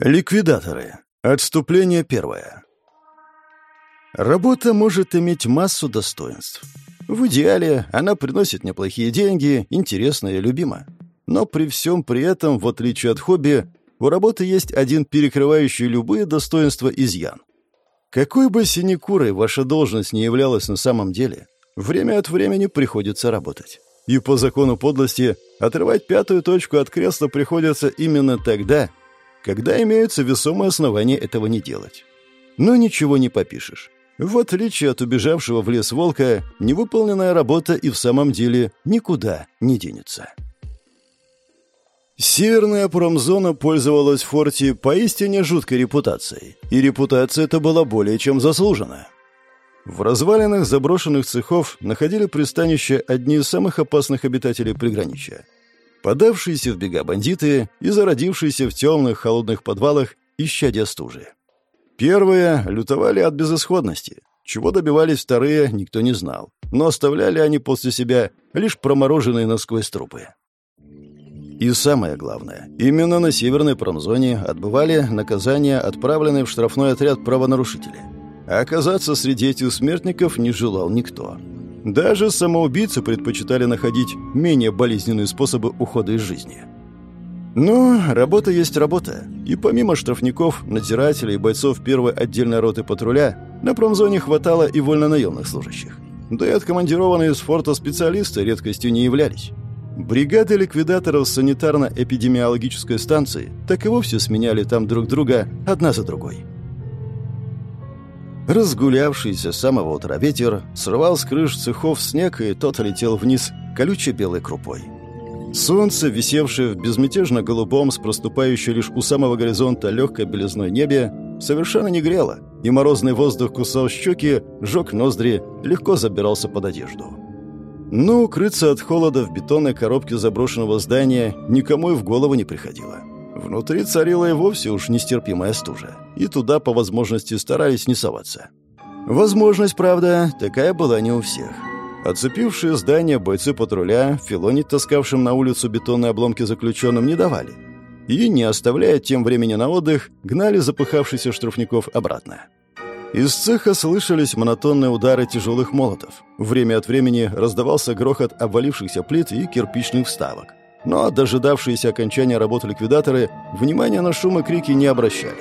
Ликвидаторы. Отступление первое. Работа может иметь массу достоинств. В идеале она приносит неплохие деньги, интересна и любима. Но при всем при этом, в отличие от хобби, у работы есть один перекрывающий любые достоинства изъян. Какой бы синекурой ваша должность не являлась на самом деле, время от времени приходится работать. И по закону подлости отрывать пятую точку от кресла приходится именно тогда, когда имеются весомые основания этого не делать. Но ничего не попишешь. В отличие от убежавшего в лес волка, невыполненная работа и в самом деле никуда не денется. Северная промзона пользовалась в форте поистине жуткой репутацией, и репутация эта была более чем заслужена. В развалинах заброшенных цехов находили пристанище одни из самых опасных обитателей приграничья – подавшиеся в бега бандиты и зародившиеся в темных холодных подвалах исчадия стужи. Первые лютовали от безысходности. Чего добивались вторые, никто не знал. Но оставляли они после себя лишь промороженные насквозь трупы. И самое главное, именно на северной промзоне отбывали наказания, отправленные в штрафной отряд правонарушители. А оказаться среди этих смертников не желал никто. Даже самоубийцы предпочитали находить менее болезненные способы ухода из жизни. Но работа есть работа. И помимо штрафников, надзирателей и бойцов первой отдельной роты патруля, на промзоне хватало и вольнонаемных служащих. Да и откомандированные из форта специалисты редкостью не являлись. Бригады ликвидаторов санитарно-эпидемиологической станции так и вовсе сменяли там друг друга одна за другой. Разгулявшийся с самого утра ветер срывал с крыш цехов снег, и тот летел вниз колючей белой крупой. Солнце, висевшее в безмятежно голубом, с проступающей лишь у самого горизонта легкой белизной небе, совершенно не грело, и морозный воздух кусал щеки, жег ноздри, легко забирался под одежду. Но укрыться от холода в бетонной коробке заброшенного здания никому и в голову не приходило. Внутри царила и вовсе уж нестерпимая стужа, и туда по возможности старались не соваться. Возможность, правда, такая была не у всех. Оцепившие здание бойцы патруля филонить таскавшим на улицу бетонные обломки заключенным не давали. И, не оставляя тем времени на отдых, гнали запыхавшихся штрафников обратно. Из цеха слышались монотонные удары тяжелых молотов. Время от времени раздавался грохот обвалившихся плит и кирпичных вставок но дожидавшиеся окончания работы ликвидаторы внимания на шум и крики не обращали.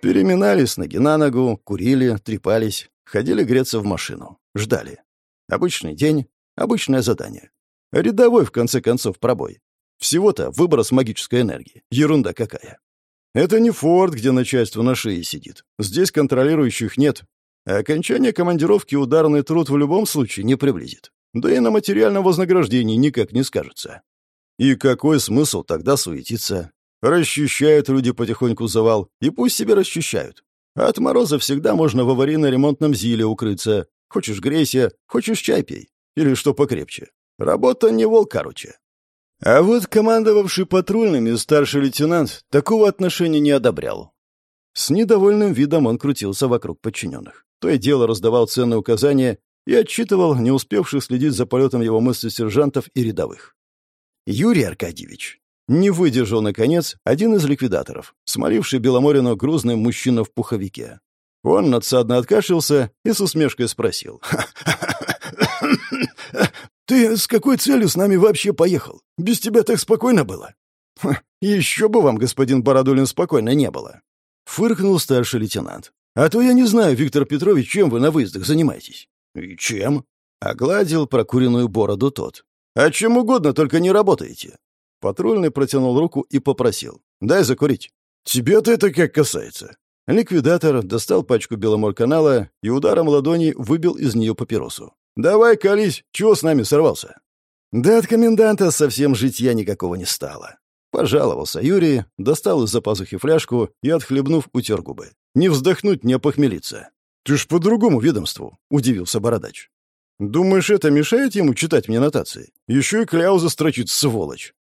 Переминались ноги на ногу, курили, трепались, ходили греться в машину, ждали. Обычный день, обычное задание. Рядовой, в конце концов, пробой. Всего-то выброс магической энергии. Ерунда какая. Это не форт, где начальство на шее сидит. Здесь контролирующих нет. А окончание командировки ударный труд в любом случае не приблизит. Да и на материальном вознаграждении никак не скажется. И какой смысл тогда суетиться? Расчищают люди потихоньку завал, и пусть себе расчищают. От мороза всегда можно в аварийно-ремонтном зиле укрыться. Хочешь грейся, хочешь чай пей. Или что покрепче. Работа не волк, короче. А вот командовавший патрульными старший лейтенант такого отношения не одобрял. С недовольным видом он крутился вокруг подчиненных. То и дело раздавал ценные указания и отчитывал не успевших следить за полетом его мысли сержантов и рядовых. Юрий Аркадьевич. Не выдержал, наконец, один из ликвидаторов, смоливший Беломорину грузным мужчина в пуховике. Он надсадно откашлялся и с усмешкой спросил. «Ты с какой целью с нами вообще поехал? Без тебя так спокойно было?» «Еще бы вам, господин Бородулин, спокойно не было!» Фыркнул старший лейтенант. «А то я не знаю, Виктор Петрович, чем вы на выездах занимаетесь?» «И чем?» Огладил прокуренную бороду тот. «А чем угодно, только не работаете». Патрульный протянул руку и попросил. «Дай закурить». «Тебя-то это как касается?» Ликвидатор достал пачку беломорканала и ударом ладони выбил из нее папиросу. «Давай, колись, чего с нами сорвался?» Да от коменданта совсем житья никакого не стало. Пожаловался Юрий, достал из-за пазухи фляжку и, отхлебнув, утер губы. Не вздохнуть, не опохмелиться. «Ты ж по другому ведомству», — удивился бородач. «Думаешь, это мешает ему читать мне нотации? Еще и кляуза строчит, сволочь!»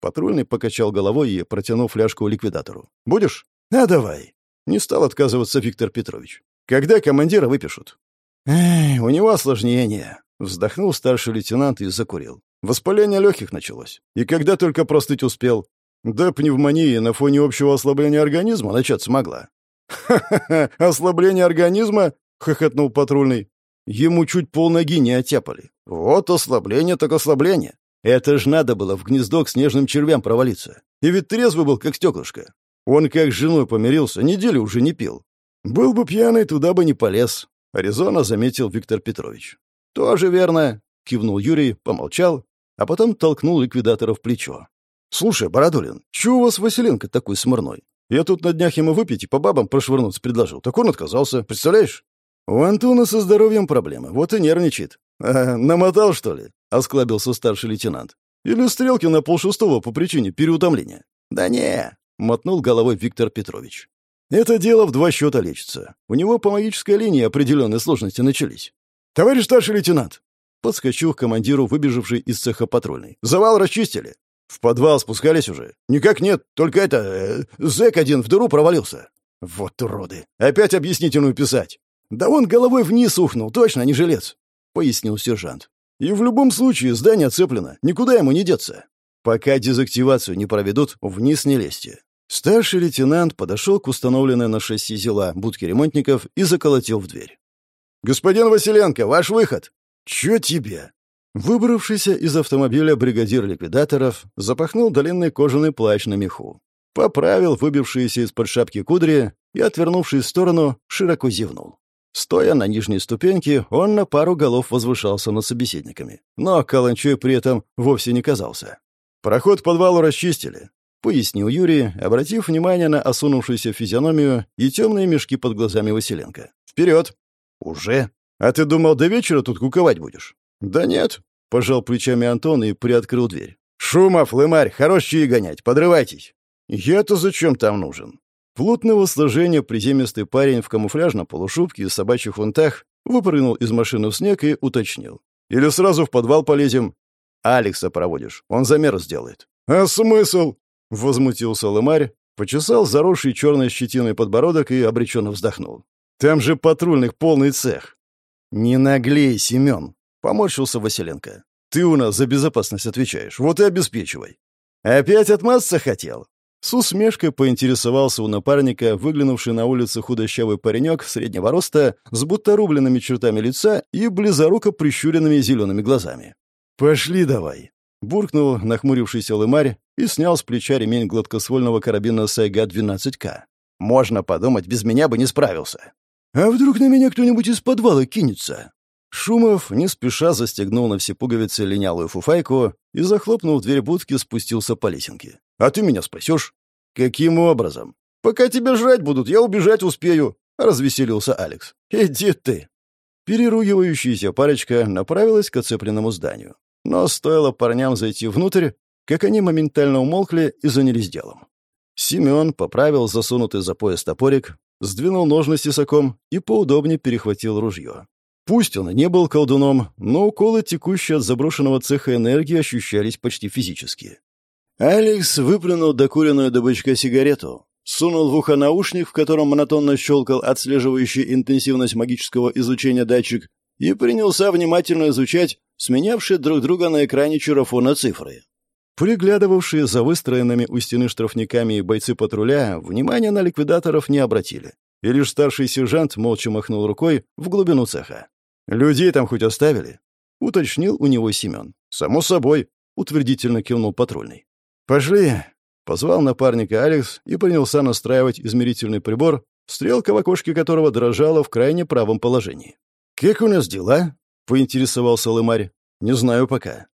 Патрульный покачал головой и протянул фляжку ликвидатору. «Будешь?» «А давай!» Не стал отказываться Виктор Петрович. «Когда командира выпишут?» «Эх, у него осложнение!» Вздохнул старший лейтенант и закурил. Воспаление легких началось. И когда только простыть успел. Да пневмония на фоне общего ослабления организма начаться могла. «Ха-ха-ха! Ослабление организма?» — хохотнул патрульный. Ему чуть полноги не оттяпали. Вот ослабление так ослабление. Это ж надо было в гнездо к снежным червям провалиться. И ведь трезвый был, как стеклышко. Он как с женой помирился, неделю уже не пил. Был бы пьяный, туда бы не полез. Аризона заметил Виктор Петрович. «Тоже верно», — кивнул Юрий, помолчал, а потом толкнул ликвидатора в плечо. «Слушай, Бородулин, чего у вас Василенко такой смурной? Я тут на днях ему выпить и по бабам прошвырнуться предложил. Так он отказался, представляешь? У Антона со здоровьем проблемы, вот и нервничает. А, намотал, что ли?» — осклабился старший лейтенант. «Или стрелки на полшестого по причине переутомления?» «Да не!» — мотнул головой Виктор Петрович. «Это дело в два счета лечится. У него по магической линии определенные сложности начались. Товарищ старший лейтенант!» Подскочил к командиру, выбежавший из цеха патрульной. «Завал расчистили!» «В подвал спускались уже?» «Никак нет, только это... Э, зэк один в дыру провалился». «Вот уроды! Опять объяснительную писать!» «Да он головой вниз ухнул, точно, не жилец!» — пояснил сержант. «И в любом случае здание оцеплено, никуда ему не деться. Пока дезактивацию не проведут, вниз не лезьте». Старший лейтенант подошел к установленной на шасси зела будке ремонтников и заколотил в дверь. «Господин Василенко, ваш выход!» «Чё тебе?» Выбравшийся из автомобиля бригадир ликвидаторов запахнул длинный кожаный плащ на меху, поправил выбившиеся из-под шапки кудри и, отвернувшись в сторону, широко зевнул. Стоя на нижней ступеньке, он на пару голов возвышался над собеседниками, но каланчой при этом вовсе не казался. «Проход подвалу расчистили», — пояснил Юрий, обратив внимание на осунувшуюся физиономию и темные мешки под глазами Василенко. «Вперед!» «Уже? А ты думал, до вечера тут куковать будешь?» «Да нет», — пожал плечами Антон и приоткрыл дверь. «Шумов, лымарь, хорош чаи гонять, подрывайтесь!» «Я-то зачем там нужен?» Плотного сложения приземистый парень в камуфляжном полушубке и собачьих унтах выпрыгнул из машины в снег и уточнил. «Или сразу в подвал полезем?» «Алекса проводишь, он замер сделает». «А смысл?» — возмутился лымарь, почесал заросший черной щетиной подбородок и обреченно вздохнул. «Там же патрульных полный цех». «Не наглей, Семен», Поморщился Василенко. «Ты у нас за безопасность отвечаешь, вот и обеспечивай». «Опять отмазаться хотел?» С усмешкой поинтересовался у напарника выглянувший на улицу худощавый паренек среднего роста с будто рубленными чертами лица и близоруко прищуренными зелеными глазами. «Пошли давай!» — буркнул нахмурившийся лымарь и снял с плеча ремень гладкоствольного карабина Сайга-12К. «Можно подумать, без меня бы не справился». «А вдруг на меня кто-нибудь из подвала кинется?» Шумов не спеша застегнул на все пуговицы линялую фуфайку и, захлопнув дверь будки, спустился по лесенке. «А ты меня спасешь?» «Каким образом?» «Пока тебя жрать будут, я убежать успею», — развеселился Алекс. «Иди ты». Переругивающаяся парочка направилась к оцепленному зданию. Но стоило парням зайти внутрь, как они моментально умолкли и занялись делом. Семен поправил засунутый за пояс топорик, сдвинул ножны с тесаком и поудобнее перехватил ружье. Пусть он не был колдуном, но уколы, текущие от заброшенного цеха энергии, ощущались почти физически. Алекс выплюнул докуренную до бычка сигарету, сунул в ухо наушник, в котором монотонно щелкал отслеживающий интенсивность магического излучения датчик, и принялся внимательно изучать сменявшие друг друга на экране чурафона цифры. Приглядывавшие за выстроенными у стены штрафниками бойцы патруля внимания на ликвидаторов не обратили, и лишь старший сержант молча махнул рукой в глубину цеха. «Людей там хоть оставили?» — уточнил у него Семен. «Само собой», — утвердительно кивнул патрульный. «Пошли», — позвал напарника Алекс и принялся настраивать измерительный прибор, стрелка в окошке которого дрожала в крайне правом положении. «Как у нас дела?» — поинтересовался Лымарь. «Не знаю пока».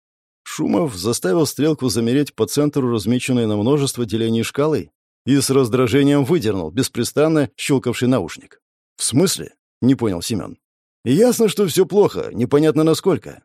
Шумов заставил стрелку замереть по центру размеченной на множество делений шкалы и с раздражением выдернул беспрестанно щелкавший наушник. «В смысле?» — не понял Семен. Ясно, что все плохо, непонятно насколько.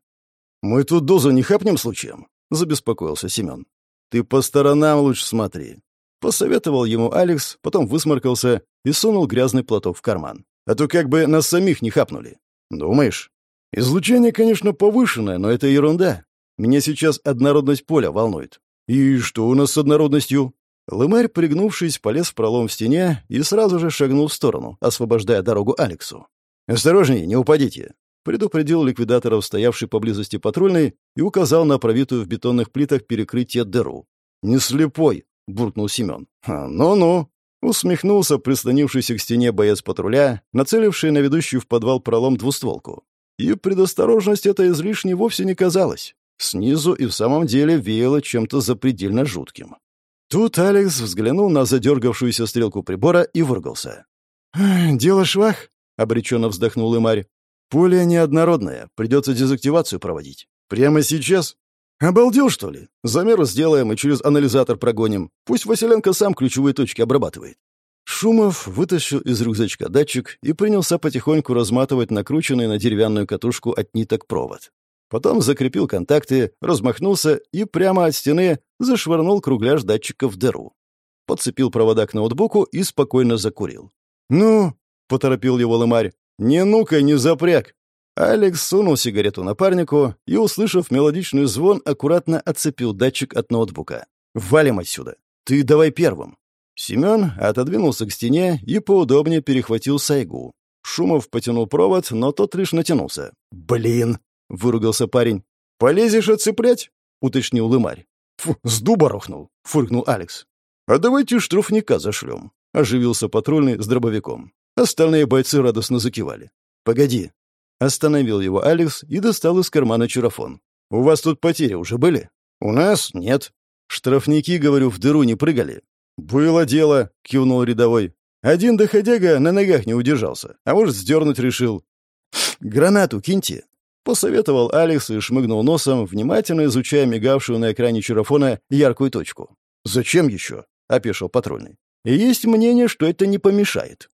Мы тут дозу не хапнем случаем? Забеспокоился Семен. Ты по сторонам лучше смотри. Посоветовал ему Алекс, потом высморкался и сунул грязный платок в карман. А то как бы нас самих не хапнули. Думаешь? Излучение, конечно, повышенное, но это ерунда. Меня сейчас однородность поля волнует. И что у нас с однородностью? Лымарь, пригнувшись, полез в пролом в стене и сразу же шагнул в сторону, освобождая дорогу Алексу. «Осторожнее, не упадите!» предупредил ликвидаторов, стоявший поблизости патрульный, и указал на провитую в бетонных плитах перекрытие дыру. «Не слепой!» — буркнул Семен. «Ну-ну», — усмехнулся прислонившийся к стене боец патруля, нацеливший на ведущую в подвал пролом двустволку. И предосторожность эта излишней вовсе не казалась. Снизу и в самом деле веяло чем-то запредельно жутким. Тут Алекс взглянул на задергавшуюся стрелку прибора и выругался. «Дело швах», — обреченно вздохнул Имарь. «Поле неоднородное, придется дезактивацию проводить. Прямо сейчас?» «Обалдел, что ли? Замеры сделаем и через анализатор прогоним. Пусть Василенко сам ключевые точки обрабатывает». Шумов вытащил из рюкзачка датчик и принялся потихоньку разматывать накрученный на деревянную катушку от ниток провод. Потом закрепил контакты, размахнулся и прямо от стены зашвырнул кругляш датчика в дыру. Подцепил провода к ноутбуку и спокойно закурил. «Ну?» — поторопил его лымарь. «Не ну-ка, не запряг!» Алекс сунул сигарету напарнику и, услышав мелодичный звон, аккуратно отцепил датчик от ноутбука. «Валим отсюда! Ты давай первым!» Семен отодвинулся к стене и поудобнее перехватил сайгу. Шумов потянул провод, но тот лишь натянулся. «Блин!» — выругался парень. «Полезешь отцеплять?» — уточнил лымарь. «Фу, с дуба рухнул!» — фыркнул Алекс. «А давайте штрафника зашлем», — оживился патрульный с дробовиком. Остальные бойцы радостно закивали. «Погоди». Остановил его Алекс и достал из кармана чарафон. «У вас тут потери уже были?» «У нас нет». «Штрафники, говорю, в дыру не прыгали?» «Было дело», — кивнул рядовой. «Один доходяга на ногах не удержался, а может, сдернуть решил». «Гранату киньте», — посоветовал Алекс и шмыгнул носом, внимательно изучая мигавшую на экране чарафона яркую точку. «Зачем еще?» — опешил патрульный. «Есть мнение, что это не помешает».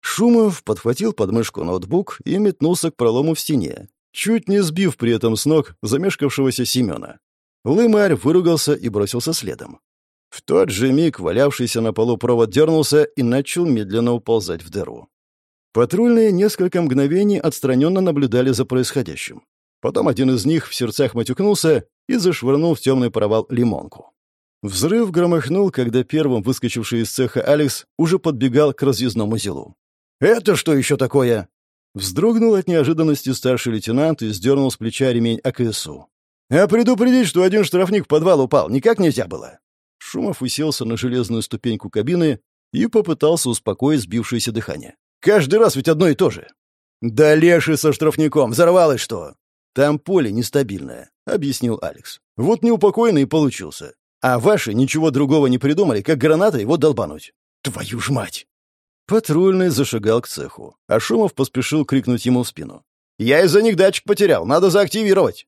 Шумов подхватил подмышку ноутбук и метнулся к пролому в стене, чуть не сбив при этом с ног замешкавшегося Семена. Лымарь выругался и бросился следом. В тот же миг валявшийся на полу провод дернулся и начал медленно уползать в дыру. Патрульные несколько мгновений отстраненно наблюдали за происходящим. Потом один из них в сердцах матюкнулся и зашвырнул в темный провал лимонку. Взрыв громыхнул, когда первым выскочивший из цеха Алекс уже подбегал к разъездному зелу. «Это что еще такое?» Вздрогнул от неожиданности старший лейтенант и сдернул с плеча ремень АКСУ. «А предупредить, что один штрафник в подвал упал, никак нельзя было!» Шумов уселся на железную ступеньку кабины и попытался успокоить сбившееся дыхание. «Каждый раз ведь одно и то же!» «Да леший со штрафником! Взорвалось что!» «Там поле нестабильное», — объяснил Алекс. «Вот неупокоенный и получился. А ваши ничего другого не придумали, как граната его долбануть». «Твою ж мать!» Патрульный зашагал к цеху, а Шумов поспешил крикнуть ему в спину. «Я из-за них датчик потерял, надо заактивировать!»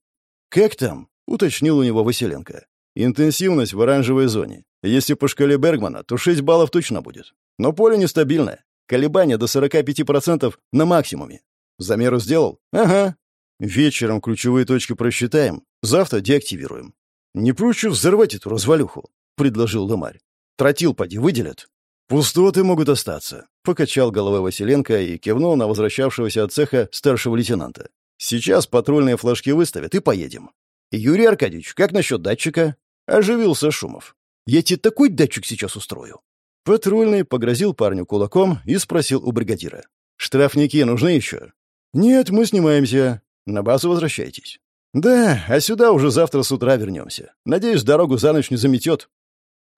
«Как там?» — уточнил у него Василенко. «Интенсивность в оранжевой зоне. Если по шкале Бергмана, то 6 баллов точно будет. Но поле нестабильное. Колебания до 45% на максимуме. Замеры сделал? Ага. Вечером ключевые точки просчитаем, завтра деактивируем. Не проще взорвать эту развалюху, предложил Ломарь. Тротил поди выделят. «Пустоты могут остаться», — покачал головой Василенко и кивнул на возвращавшегося от цеха старшего лейтенанта. «Сейчас патрульные флажки выставят и поедем». «Юрий Аркадьевич, как насчет датчика?» Оживился Шумов. «Я тебе такой датчик сейчас устрою». Патрульный погрозил парню кулаком и спросил у бригадира. «Штрафники нужны еще?» «Нет, мы снимаемся. На базу возвращайтесь». «Да, а сюда уже завтра с утра вернемся. Надеюсь, дорогу за ночь не заметет».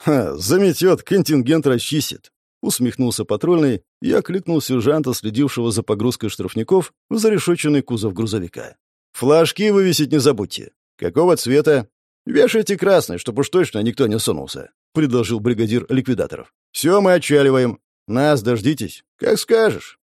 «Ха, заметет, контингент расчистит», — усмехнулся патрульный и окликнул сержанта, следившего за погрузкой штрафников, в зарешоченный кузов грузовика. «Флажки вывесить не забудьте. Какого цвета?» «Вешайте красный, чтобы уж точно никто не сунулся», — предложил бригадир ликвидаторов. «Все, мы отчаливаем. Нас дождитесь. Как скажешь».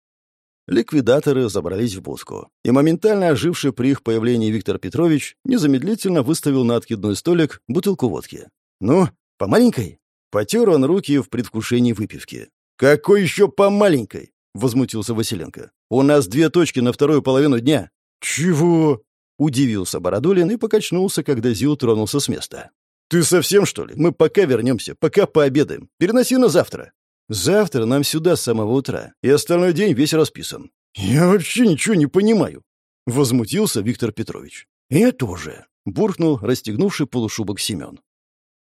Ликвидаторы забрались в будку, и моментально оживший при их появлении Виктор Петрович незамедлительно выставил на откидной столик бутылку водки. «Ну, «По маленькой?» Потер он руки в предвкушении выпивки. «Какой еще по маленькой?» — возмутился Василенко. «У нас две точки на вторую половину дня». «Чего?» — удивился Бородулин и покачнулся, когда Зил тронулся с места. «Ты совсем, что ли? Мы пока вернемся, пока пообедаем. Переноси на завтра». «Завтра нам сюда с самого утра, и остальной день весь расписан». «Я вообще ничего не понимаю», — возмутился Виктор Петрович. «Я тоже», — буркнул расстегнувший полушубок Семен.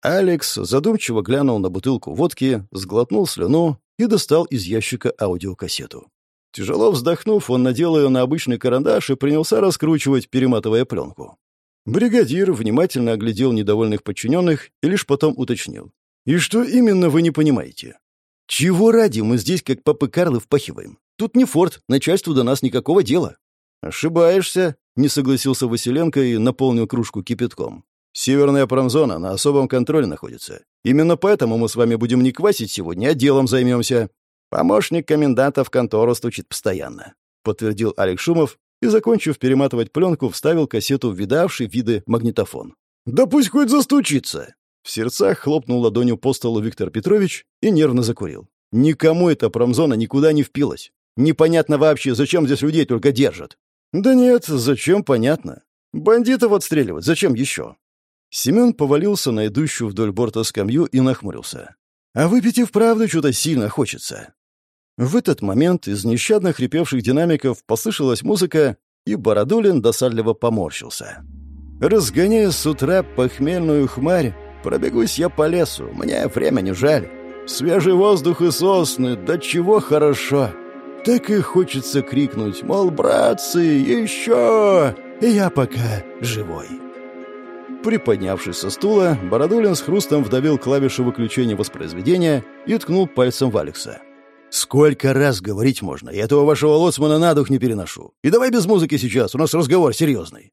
Алекс задумчиво глянул на бутылку водки, сглотнул слюну и достал из ящика аудиокассету. Тяжело вздохнув, он надел ее на обычный карандаш и принялся раскручивать, перематывая пленку. Бригадир внимательно оглядел недовольных подчиненных и лишь потом уточнил. «И что именно вы не понимаете? Чего ради мы здесь, как папы Карлы, впахиваем? Тут не форт, начальству до нас никакого дела». «Ошибаешься», — не согласился Василенко и наполнил кружку кипятком. «Северная промзона на особом контроле находится. Именно поэтому мы с вами будем не квасить сегодня, а делом займемся. Помощник коменданта в контору стучит постоянно», — подтвердил Алекс Шумов и, закончив перематывать пленку, вставил кассету в видавший виды магнитофон. «Да пусть хоть застучится!» В сердцах хлопнул ладонью по столу Виктор Петрович и нервно закурил. «Никому эта промзона никуда не впилась. Непонятно вообще, зачем здесь людей только держат. «Да нет, зачем, понятно. Бандитов отстреливать, зачем еще?» Семен повалился на идущую вдоль борта скамью и нахмурился. «А выпить и вправду что-то сильно хочется». В этот момент из нещадно хрипевших динамиков послышалась музыка, и Бородулин досадливо поморщился. «Разгоняя с утра похмельную хмарь, пробегусь я по лесу, мне времени жаль. Свежий воздух и сосны, да чего хорошо!» Так и хочется крикнуть, мол, братцы, еще! Я пока живой. Приподнявшись со стула, Бородулин с хрустом вдавил клавишу выключения воспроизведения и ткнул пальцем в Алекса. «Сколько раз говорить можно? Я этого вашего лоцмана на дух не переношу. И давай без музыки сейчас, у нас разговор серьезный».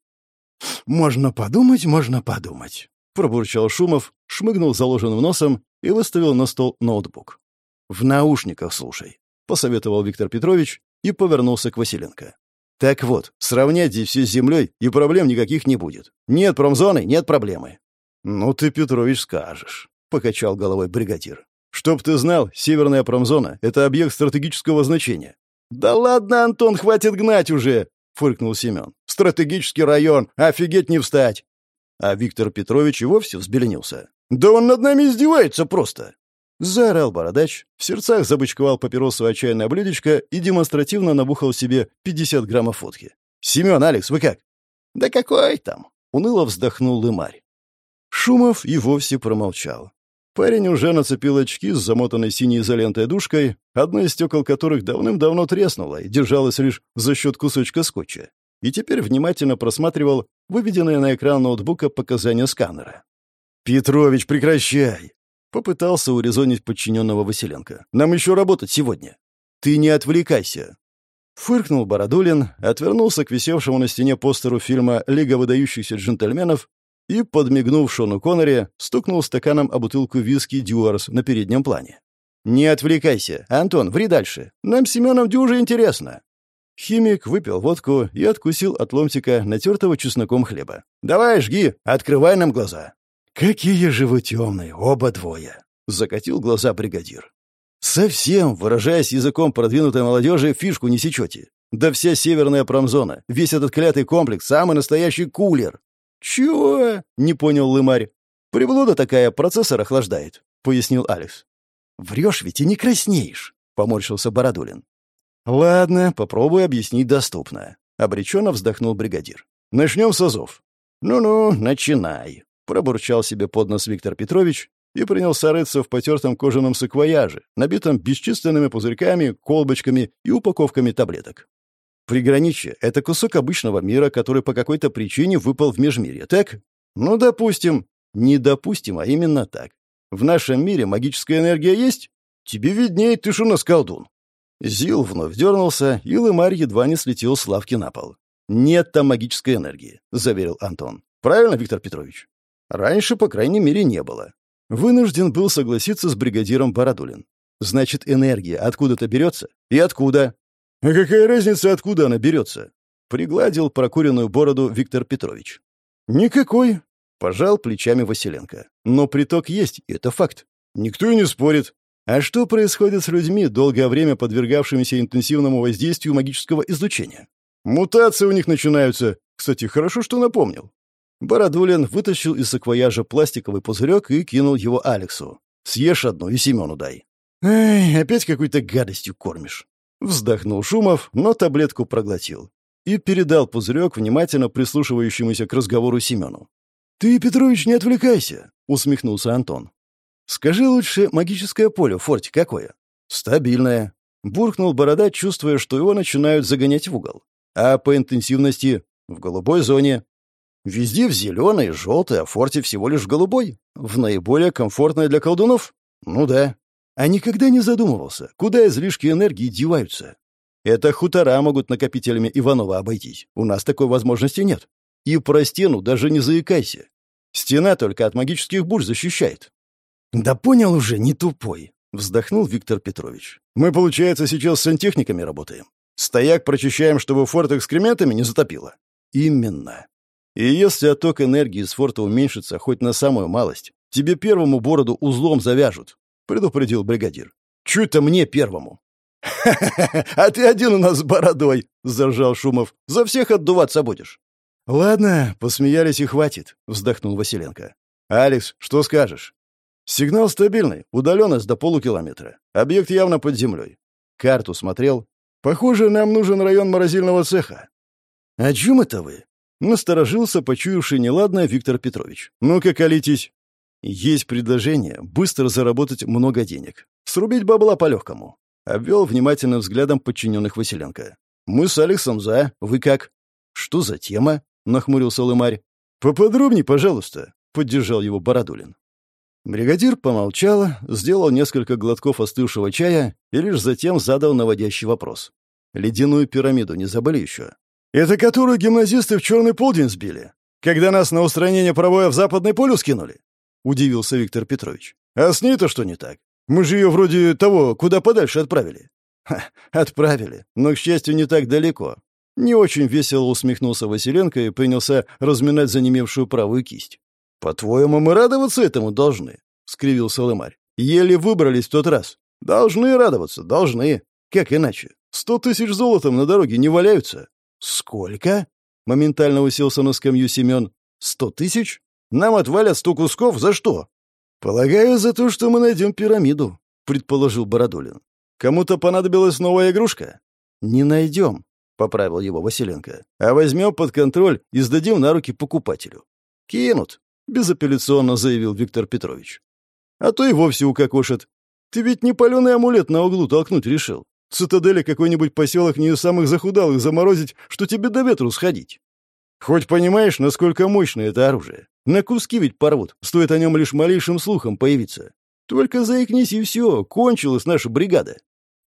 «Можно подумать, можно подумать», — пробурчал Шумов, шмыгнул заложенным носом и выставил на стол ноутбук. «В наушниках слушай. — посоветовал Виктор Петрович и повернулся к Василенко. «Так вот, сравнять здесь все с землей, и проблем никаких не будет. Нет промзоны, нет проблемы». «Ну ты, Петрович, скажешь», — покачал головой бригадир. «Чтоб ты знал, северная промзона — это объект стратегического значения». «Да ладно, Антон, хватит гнать уже!» — фыркнул Семен. «Стратегический район, офигеть не встать!» А Виктор Петрович и вовсе взбеленился. «Да он над нами издевается просто!» Заорал бородач, в сердцах забычковал папиросу отчаянное блюдечко и демонстративно набухал себе 50 граммов водки. «Семен, Алекс, вы как?» «Да какой там?» — уныло вздохнул Лымарь. Шумов и вовсе промолчал. Парень уже нацепил очки с замотанной синей изолентой душкой, одно из стекол которых давным-давно треснуло и держалось лишь за счет кусочка скотча, и теперь внимательно просматривал выведенные на экран ноутбука показания сканера. «Петрович, прекращай!» Попытался урезонить подчиненного Василенко. «Нам еще работать сегодня». «Ты не отвлекайся». Фыркнул Бородулин, отвернулся к висевшему на стене постеру фильма «Лига выдающихся джентльменов» и, подмигнув Шону Коннери, стукнул стаканом о бутылку виски «Дюарс» на переднем плане. «Не отвлекайся. Антон, ври дальше. Нам с Семеном дюже интересно». Химик выпил водку и откусил от ломтика натертого чесноком хлеба. «Давай, жги, открывай нам глаза». «Какие же вы темные, оба двое!» — закатил глаза бригадир. «Совсем, выражаясь языком продвинутой молодежи, фишку не сечете. Да вся северная промзона, весь этот клятый комплекс, самый настоящий кулер». «Чего?» — не понял Лымарь. «Приблуда такая, процессор охлаждает», — пояснил Алекс. «Врешь ведь и не краснеешь», — поморщился Бородулин. «Ладно, попробуй объяснить доступно», — обреченно вздохнул бригадир. «Начнем с азов». «Ну-ну, начинай», Пробурчал себе под нос Виктор Петрович и принялся рыться в потертом кожаном саквояже, набитом бесчисленными пузырьками, колбочками и упаковками таблеток. Приграничье — это кусок обычного мира, который по какой-то причине выпал в межмирье, так? Ну, допустим. Не допустим, а именно так. В нашем мире магическая энергия есть? Тебе виднее, ты ж у нас колдун. Зил вновь дернулся, и Лымарь едва не слетел с лавки на пол. «Нет там магической энергии», — заверил Антон. «Правильно, Виктор Петрович?» Раньше, по крайней мере, не было. Вынужден был согласиться с бригадиром Бородулин. Значит, энергия откуда-то берется? И откуда? А какая разница, откуда она берется? Пригладил прокуренную бороду Виктор Петрович. Никакой. Пожал плечами Василенко. Но приток есть, это факт. Никто и не спорит. А что происходит с людьми, долгое время подвергавшимися интенсивному воздействию магического излучения? Мутации у них начинаются. Кстати, хорошо, что напомнил. Бородулин вытащил из саквояжа пластиковый пузырек и кинул его Алексу. «Съешь одну и Семену дай». «Эй, опять какой-то гадостью кормишь». Вздохнул Шумов, но таблетку проглотил. И передал пузырек внимательно прислушивающемуся к разговору Семену. «Ты, Петрович, не отвлекайся», — усмехнулся Антон. «Скажи лучше, магическое поле в форте какое?» «Стабильное», — буркнул Борода, чувствуя, что его начинают загонять в угол. «А по интенсивности?» «В голубой зоне». Везде в зеленой, желтой, а форте всего лишь в голубой. В наиболее комфортной для колдунов? Ну да. А никогда не задумывался, куда излишки энергии деваются. Это хутора могут накопителями Иванова обойтись. У нас такой возможности нет. И про стену даже не заикайся. Стена только от магических бурь защищает. Да понял уже, не тупой. Вздохнул Виктор Петрович. Мы, получается, сейчас с сантехниками работаем. Стояк прочищаем, чтобы форт экскрементами не затопило. Именно. И если отток энергии из форта уменьшится хоть на самую малость, тебе первому бороду узлом завяжут, предупредил бригадир. Чуть то мне первому? «Ха-ха-ха! А ты один у нас с бородой!» — заржал Шумов. «За всех отдуваться будешь!» «Ладно, посмеялись и хватит», — вздохнул Василенко. «Алекс, что скажешь?» «Сигнал стабильный, удаленность до полукилометра. Объект явно под землей. Карту смотрел. Похоже, нам нужен район морозильного цеха». «О чем это вы?» Насторожился, почуявший неладное Виктор Петрович. «Ну-ка, колитесь». «Есть предложение быстро заработать много денег. Срубить бабла по-легкому». Обвел внимательным взглядом подчиненных Василенко. «Мы с Алексом за. Вы как?» «Что за тема?» — нахмурился Лымарь. «Поподробней, пожалуйста», — поддержал его Бородулин. Бригадир помолчал, сделал несколько глотков остывшего чая и лишь затем задал наводящий вопрос. «Ледяную пирамиду не забыли еще?» «Это которую гимназисты в черный полдень сбили, когда нас на устранение пробоя в западный полюс кинули?» — удивился Виктор Петрович. «А с ней-то что не так? Мы же ее вроде того, куда подальше отправили». Ха, отправили, но, к счастью, не так далеко. Не очень весело усмехнулся Василенко и принялся разминать занемевшую правую кисть. «По-твоему, мы радоваться этому должны?» — скривился Лымарь. «Еле выбрались в тот раз. Должны радоваться, должны. Как иначе? Сто тысяч золотом на дороге не валяются. «Сколько?» — моментально уселся на скамью Семен. «Сто тысяч? Нам отвалят сто кусков? За что?» «Полагаю, за то, что мы найдем пирамиду», — предположил Бородулин. «Кому-то понадобилась новая игрушка?» «Не найдем», — поправил его Василенко. «А возьмем под контроль и сдадим на руки покупателю». «Кинут», — безапелляционно заявил Виктор Петрович. «А то и вовсе укокошат. Ты ведь не паленый амулет на углу толкнуть решил цитадели какой-нибудь поселок не из самых захудалых заморозить, что тебе до ветру сходить. Хоть понимаешь, насколько мощное это оружие. На куски ведь порвут, стоит о нем лишь малейшим слухом появиться. Только заикнись и все, кончилась наша бригада.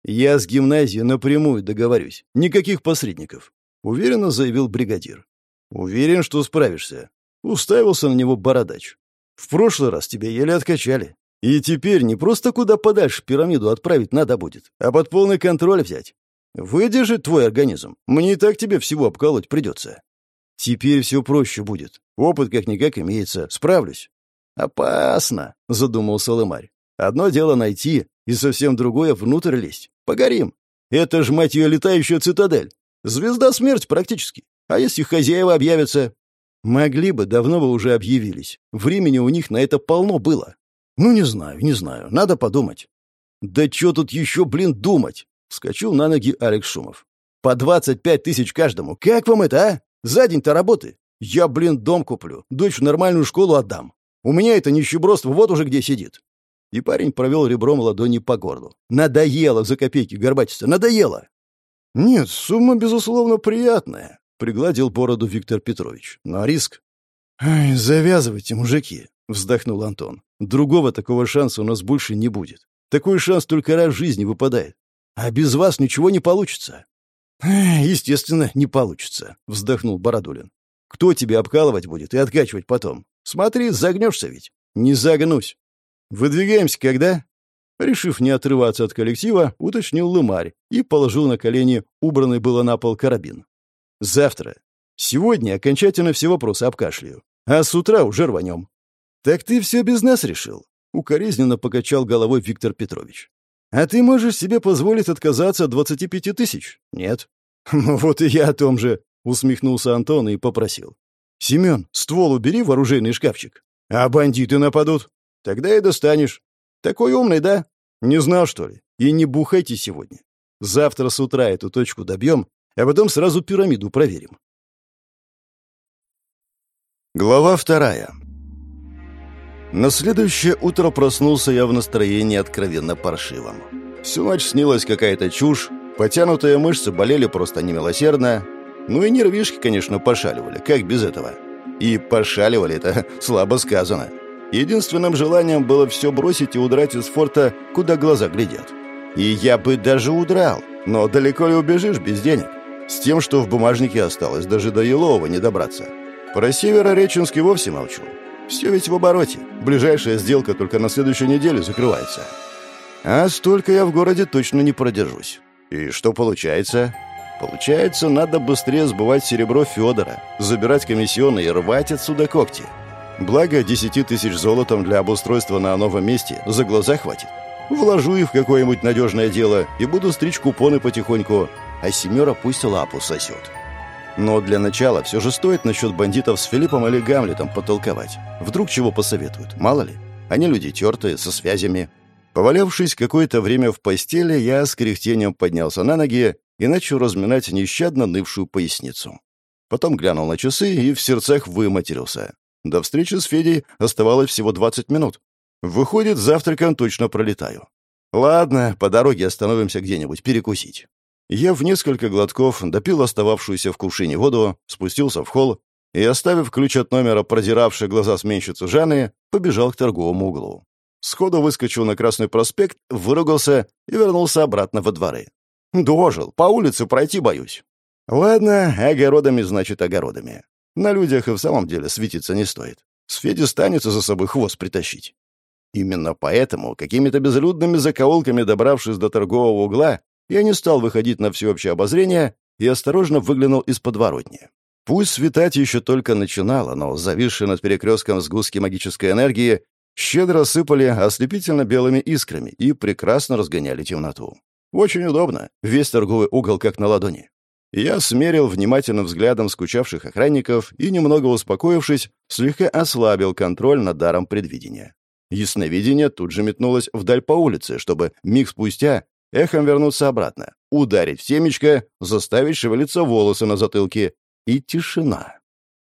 Я с гимназией напрямую договорюсь, никаких посредников. Уверенно заявил бригадир. Уверен, что справишься. Уставился на него бородач. В прошлый раз тебя еле откачали. И теперь не просто куда подальше пирамиду отправить надо будет, а под полный контроль взять. Выдержит твой организм. Мне и так тебе всего обколоть придется. Теперь все проще будет. Опыт как-никак имеется. Справлюсь. Опасно, задумался Лымарь. Одно дело найти, и совсем другое внутрь лезть. Погорим. Это ж, мать ее, летающая цитадель. Звезда смерть практически. А если хозяева объявятся? Могли бы, давно бы уже объявились. Времени у них на это полно было. «Ну, не знаю, не знаю. Надо подумать». «Да что тут еще, блин, думать?» — вскочил на ноги Алекс Шумов. «По двадцать пять тысяч каждому. Как вам это, а? За день-то работы. Я, блин, дом куплю, дочь в нормальную школу отдам. У меня это нищебродство вот уже где сидит». И парень провел ребром ладони по горлу. «Надоело за копейки горбатиться, надоело!» «Нет, сумма, безусловно, приятная», — пригладил бороду Виктор Петрович. «Но риск...» «Ай, завязывайте, мужики», — вздохнул Антон. «Другого такого шанса у нас больше не будет. Такой шанс только раз в жизни выпадает. А без вас ничего не получится». «Естественно, не получится», — вздохнул Бородулин. «Кто тебя обкалывать будет и откачивать потом? Смотри, загнешься ведь». «Не загнусь». «Выдвигаемся когда?» Решив не отрываться от коллектива, уточнил Лымарь и положил на колени убранный было на пол карабин. «Завтра. Сегодня окончательно все вопросы обкашляю. А с утра уже рванем. «Так ты все без нас решил?» — укоризненно покачал головой Виктор Петрович. «А ты можешь себе позволить отказаться от двадцати пяти тысяч? Нет?» «Ну вот и я о том же», — усмехнулся Антон и попросил. «Семен, ствол убери в оружейный шкафчик. А бандиты нападут. Тогда и достанешь. Такой умный, да? Не знал, что ли? И не бухайте сегодня. Завтра с утра эту точку добьем, а потом сразу пирамиду проверим». Глава вторая. На следующее утро проснулся я в настроении откровенно паршивом. Всю ночь снилась какая-то чушь, потянутые мышцы болели просто немилосердно, ну и нервишки, конечно, пошаливали, как без этого. И пошаливали это слабо сказано. Единственным желанием было все бросить и удрать из форта, куда глаза глядят. И я бы даже удрал, но далеко ли убежишь без денег? С тем, что в бумажнике осталось, даже до Елова не добраться. Про Северореченский вовсе молчу. Все ведь в обороте. Ближайшая сделка только на следующей неделе закрывается. А столько я в городе точно не продержусь. И что получается? Получается, надо быстрее сбывать серебро Федора, забирать комиссионные и рвать отсюда когти. Благо, 10 тысяч золотом для обустройства на новом месте за глаза хватит. Вложу их в какое-нибудь надежное дело и буду стричь купоны потихоньку, а семера пусть лапу сосет. Но для начала все же стоит насчет бандитов с Филиппом или Гамлетом потолковать. Вдруг чего посоветуют, мало ли. Они люди тертые, со связями. Повалявшись какое-то время в постели, я с кряхтением поднялся на ноги и начал разминать нещадно нывшую поясницу. Потом глянул на часы и в сердцах выматерился. До встречи с Федей оставалось всего 20 минут. Выходит, завтраком точно пролетаю. Ладно, по дороге остановимся где-нибудь перекусить. Я в несколько глотков допил остававшуюся в кувшине воду, спустился в холл и, оставив ключ от номера, продиравший глаза сменщицу Жанны, побежал к торговому углу. Сходу выскочил на Красный проспект, выругался и вернулся обратно во дворы. Дожил, по улице пройти боюсь. Ладно, огородами значит огородами. На людях и в самом деле светиться не стоит. С Феди станется за собой хвост притащить. Именно поэтому, какими-то безлюдными закоулками добравшись до торгового угла, я не стал выходить на всеобщее обозрение и осторожно выглянул из подворотни. Пусть светать еще только начинало, но зависшие над перекрестком сгустки магической энергии щедро сыпали ослепительно белыми искрами и прекрасно разгоняли темноту. Очень удобно, весь торговый угол как на ладони. Я смерил внимательным взглядом скучавших охранников и, немного успокоившись, слегка ослабил контроль над даром предвидения. Ясновидение тут же метнулось вдаль по улице, чтобы миг спустя эхом вернуться обратно, ударить в семечко, заставить шевелиться волосы на затылке. И тишина.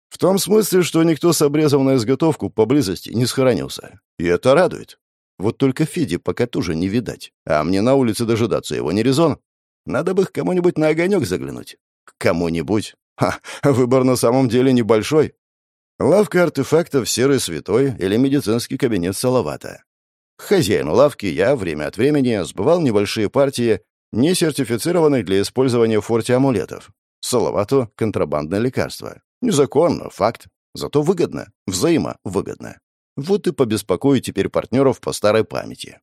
В том смысле, что никто с обрезом на изготовку поблизости не схоронился. И это радует. Вот только Феди пока тоже не видать. А мне на улице дожидаться его не резон. Надо бы к кому-нибудь на огонек заглянуть. К кому-нибудь. Ха, выбор на самом деле небольшой. Лавка артефактов «Серый святой» или медицинский кабинет Салавата. Хозяину лавки я время от времени сбывал небольшие партии не сертифицированных для использования в форте амулетов. Салавату — контрабандное лекарство. Незаконно, факт. Зато выгодно, взаимовыгодно. Вот и побеспокою теперь партнеров по старой памяти.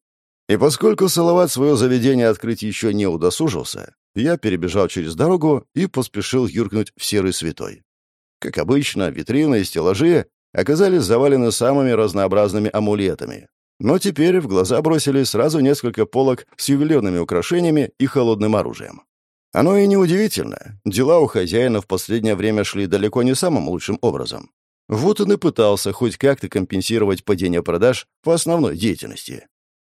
И поскольку Салават свое заведение открыть еще не удосужился, я перебежал через дорогу и поспешил юркнуть в серый святой. Как обычно, витрины и стеллажи оказались завалены самыми разнообразными амулетами, но теперь в глаза бросились сразу несколько полок с ювелирными украшениями и холодным оружием. Оно и неудивительно. Дела у хозяина в последнее время шли далеко не самым лучшим образом. Вот он и пытался хоть как-то компенсировать падение продаж по основной деятельности.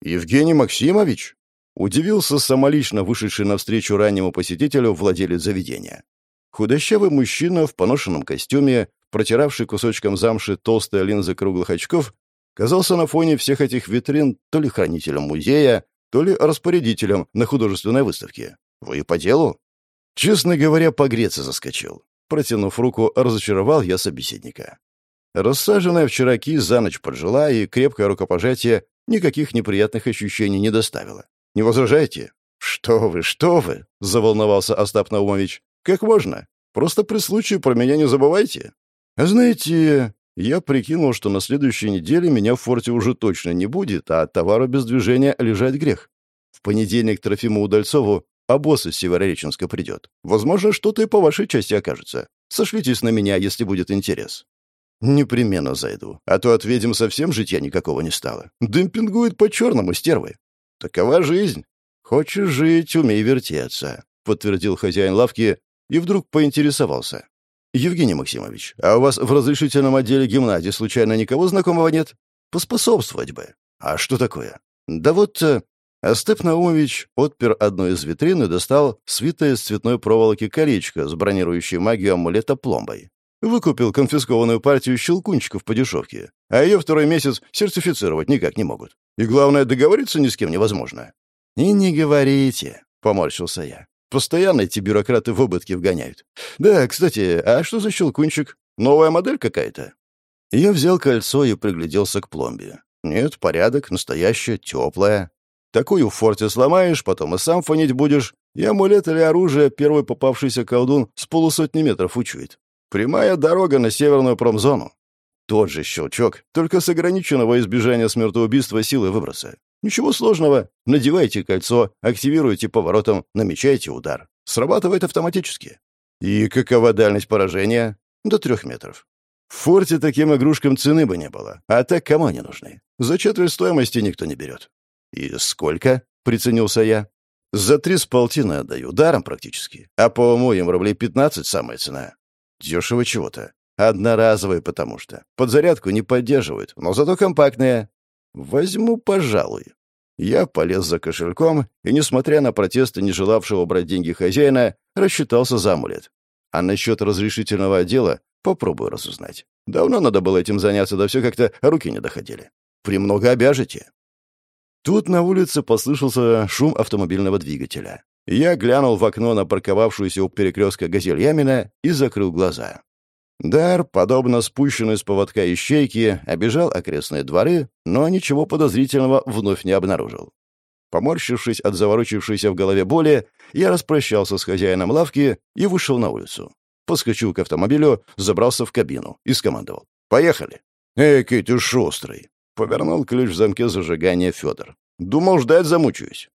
«Евгений Максимович?» Удивился самолично вышедший навстречу раннему посетителю владелец заведения. Худощавый мужчина в поношенном костюме, протиравший кусочком замши толстые линзы круглых очков, казался на фоне всех этих витрин то ли хранителем музея, то ли распорядителем на художественной выставке. Вы по делу? Честно говоря, погреться заскочил. Протянув руку, разочаровал я собеседника. Рассаженная вчера кисть за ночь поджила, и крепкое рукопожатие никаких неприятных ощущений не доставило. Не возражаете? «Что вы, что вы!» — заволновался Остап Наумович. «Как можно? Просто при случае про меня не забывайте». «Знаете, я прикинул, что на следующей неделе меня в форте уже точно не будет, а товара без движения лежать грех. В понедельник Трофиму Удальцову обоз из Северореченска придет. Возможно, что-то и по вашей части окажется. Сошлитесь на меня, если будет интерес». «Непременно зайду, а то от ведьм совсем житья никакого не стало. Демпингует по-черному, стервы. Такова жизнь. Хочешь жить, умей вертеться», — подтвердил хозяин лавки и вдруг поинтересовался. «Евгений Максимович, а у вас в разрешительном отделе гимназии случайно никого знакомого нет? Поспособствовать бы. А что такое? Да вот...» э, Остап Наумович отпер одну из витрин и достал свитое из цветной проволоки колечко с бронирующей магию амулета пломбой. Выкупил конфискованную партию щелкунчиков по дешевке, а ее второй месяц сертифицировать никак не могут. И главное, договориться ни с кем невозможно. «И не говорите», — поморщился я. Постоянно эти бюрократы в убытки вгоняют. Да, кстати, а что за щелкунчик? Новая модель какая-то?» Я взял кольцо и пригляделся к пломбе. Нет, порядок, настоящее, теплое. Такую в форте сломаешь, потом и сам фонить будешь. И амулет или оружие первый попавшийся колдун с полусотни метров учует. Прямая дорога на северную промзону. Тот же щелчок, только с ограниченного избежания смертоубийства силы выброса. Ничего сложного. Надевайте кольцо, активируйте поворотом, намечайте удар. Срабатывает автоматически. И какова дальность поражения? До трех метров. В форте таким игрушкам цены бы не было. А так кому они нужны? За четверть стоимости никто не берет. «И сколько?» — приценился я. «За три с полтины отдаю, даром практически. А по умоям рублей пятнадцать самая цена. Дешево чего-то. Одноразовые, потому что. Подзарядку не поддерживают, но зато компактные. Возьму, пожалуй». Я полез за кошельком и, несмотря на протесты не желавшего брать деньги хозяина, рассчитался за амулет. А насчет разрешительного отдела попробую разузнать. Давно надо было этим заняться, да все как-то руки не доходили. Премного обяжете. Тут на улице послышался шум автомобильного двигателя. Я глянул в окно на парковавшуюся у перекрестка газель Ямина и закрыл глаза. Дар, подобно спущенной с поводка ищейки, обежал окрестные дворы, но ничего подозрительного вновь не обнаружил. Поморщившись от заворочившейся в голове боли, я распрощался с хозяином лавки и вышел на улицу. Поскочил к автомобилю, забрался в кабину и скомандовал. «Поехали!» «Экий ты шустрый!» Повернул ключ в замке зажигания Федор. «Думал, ждать замучаюсь».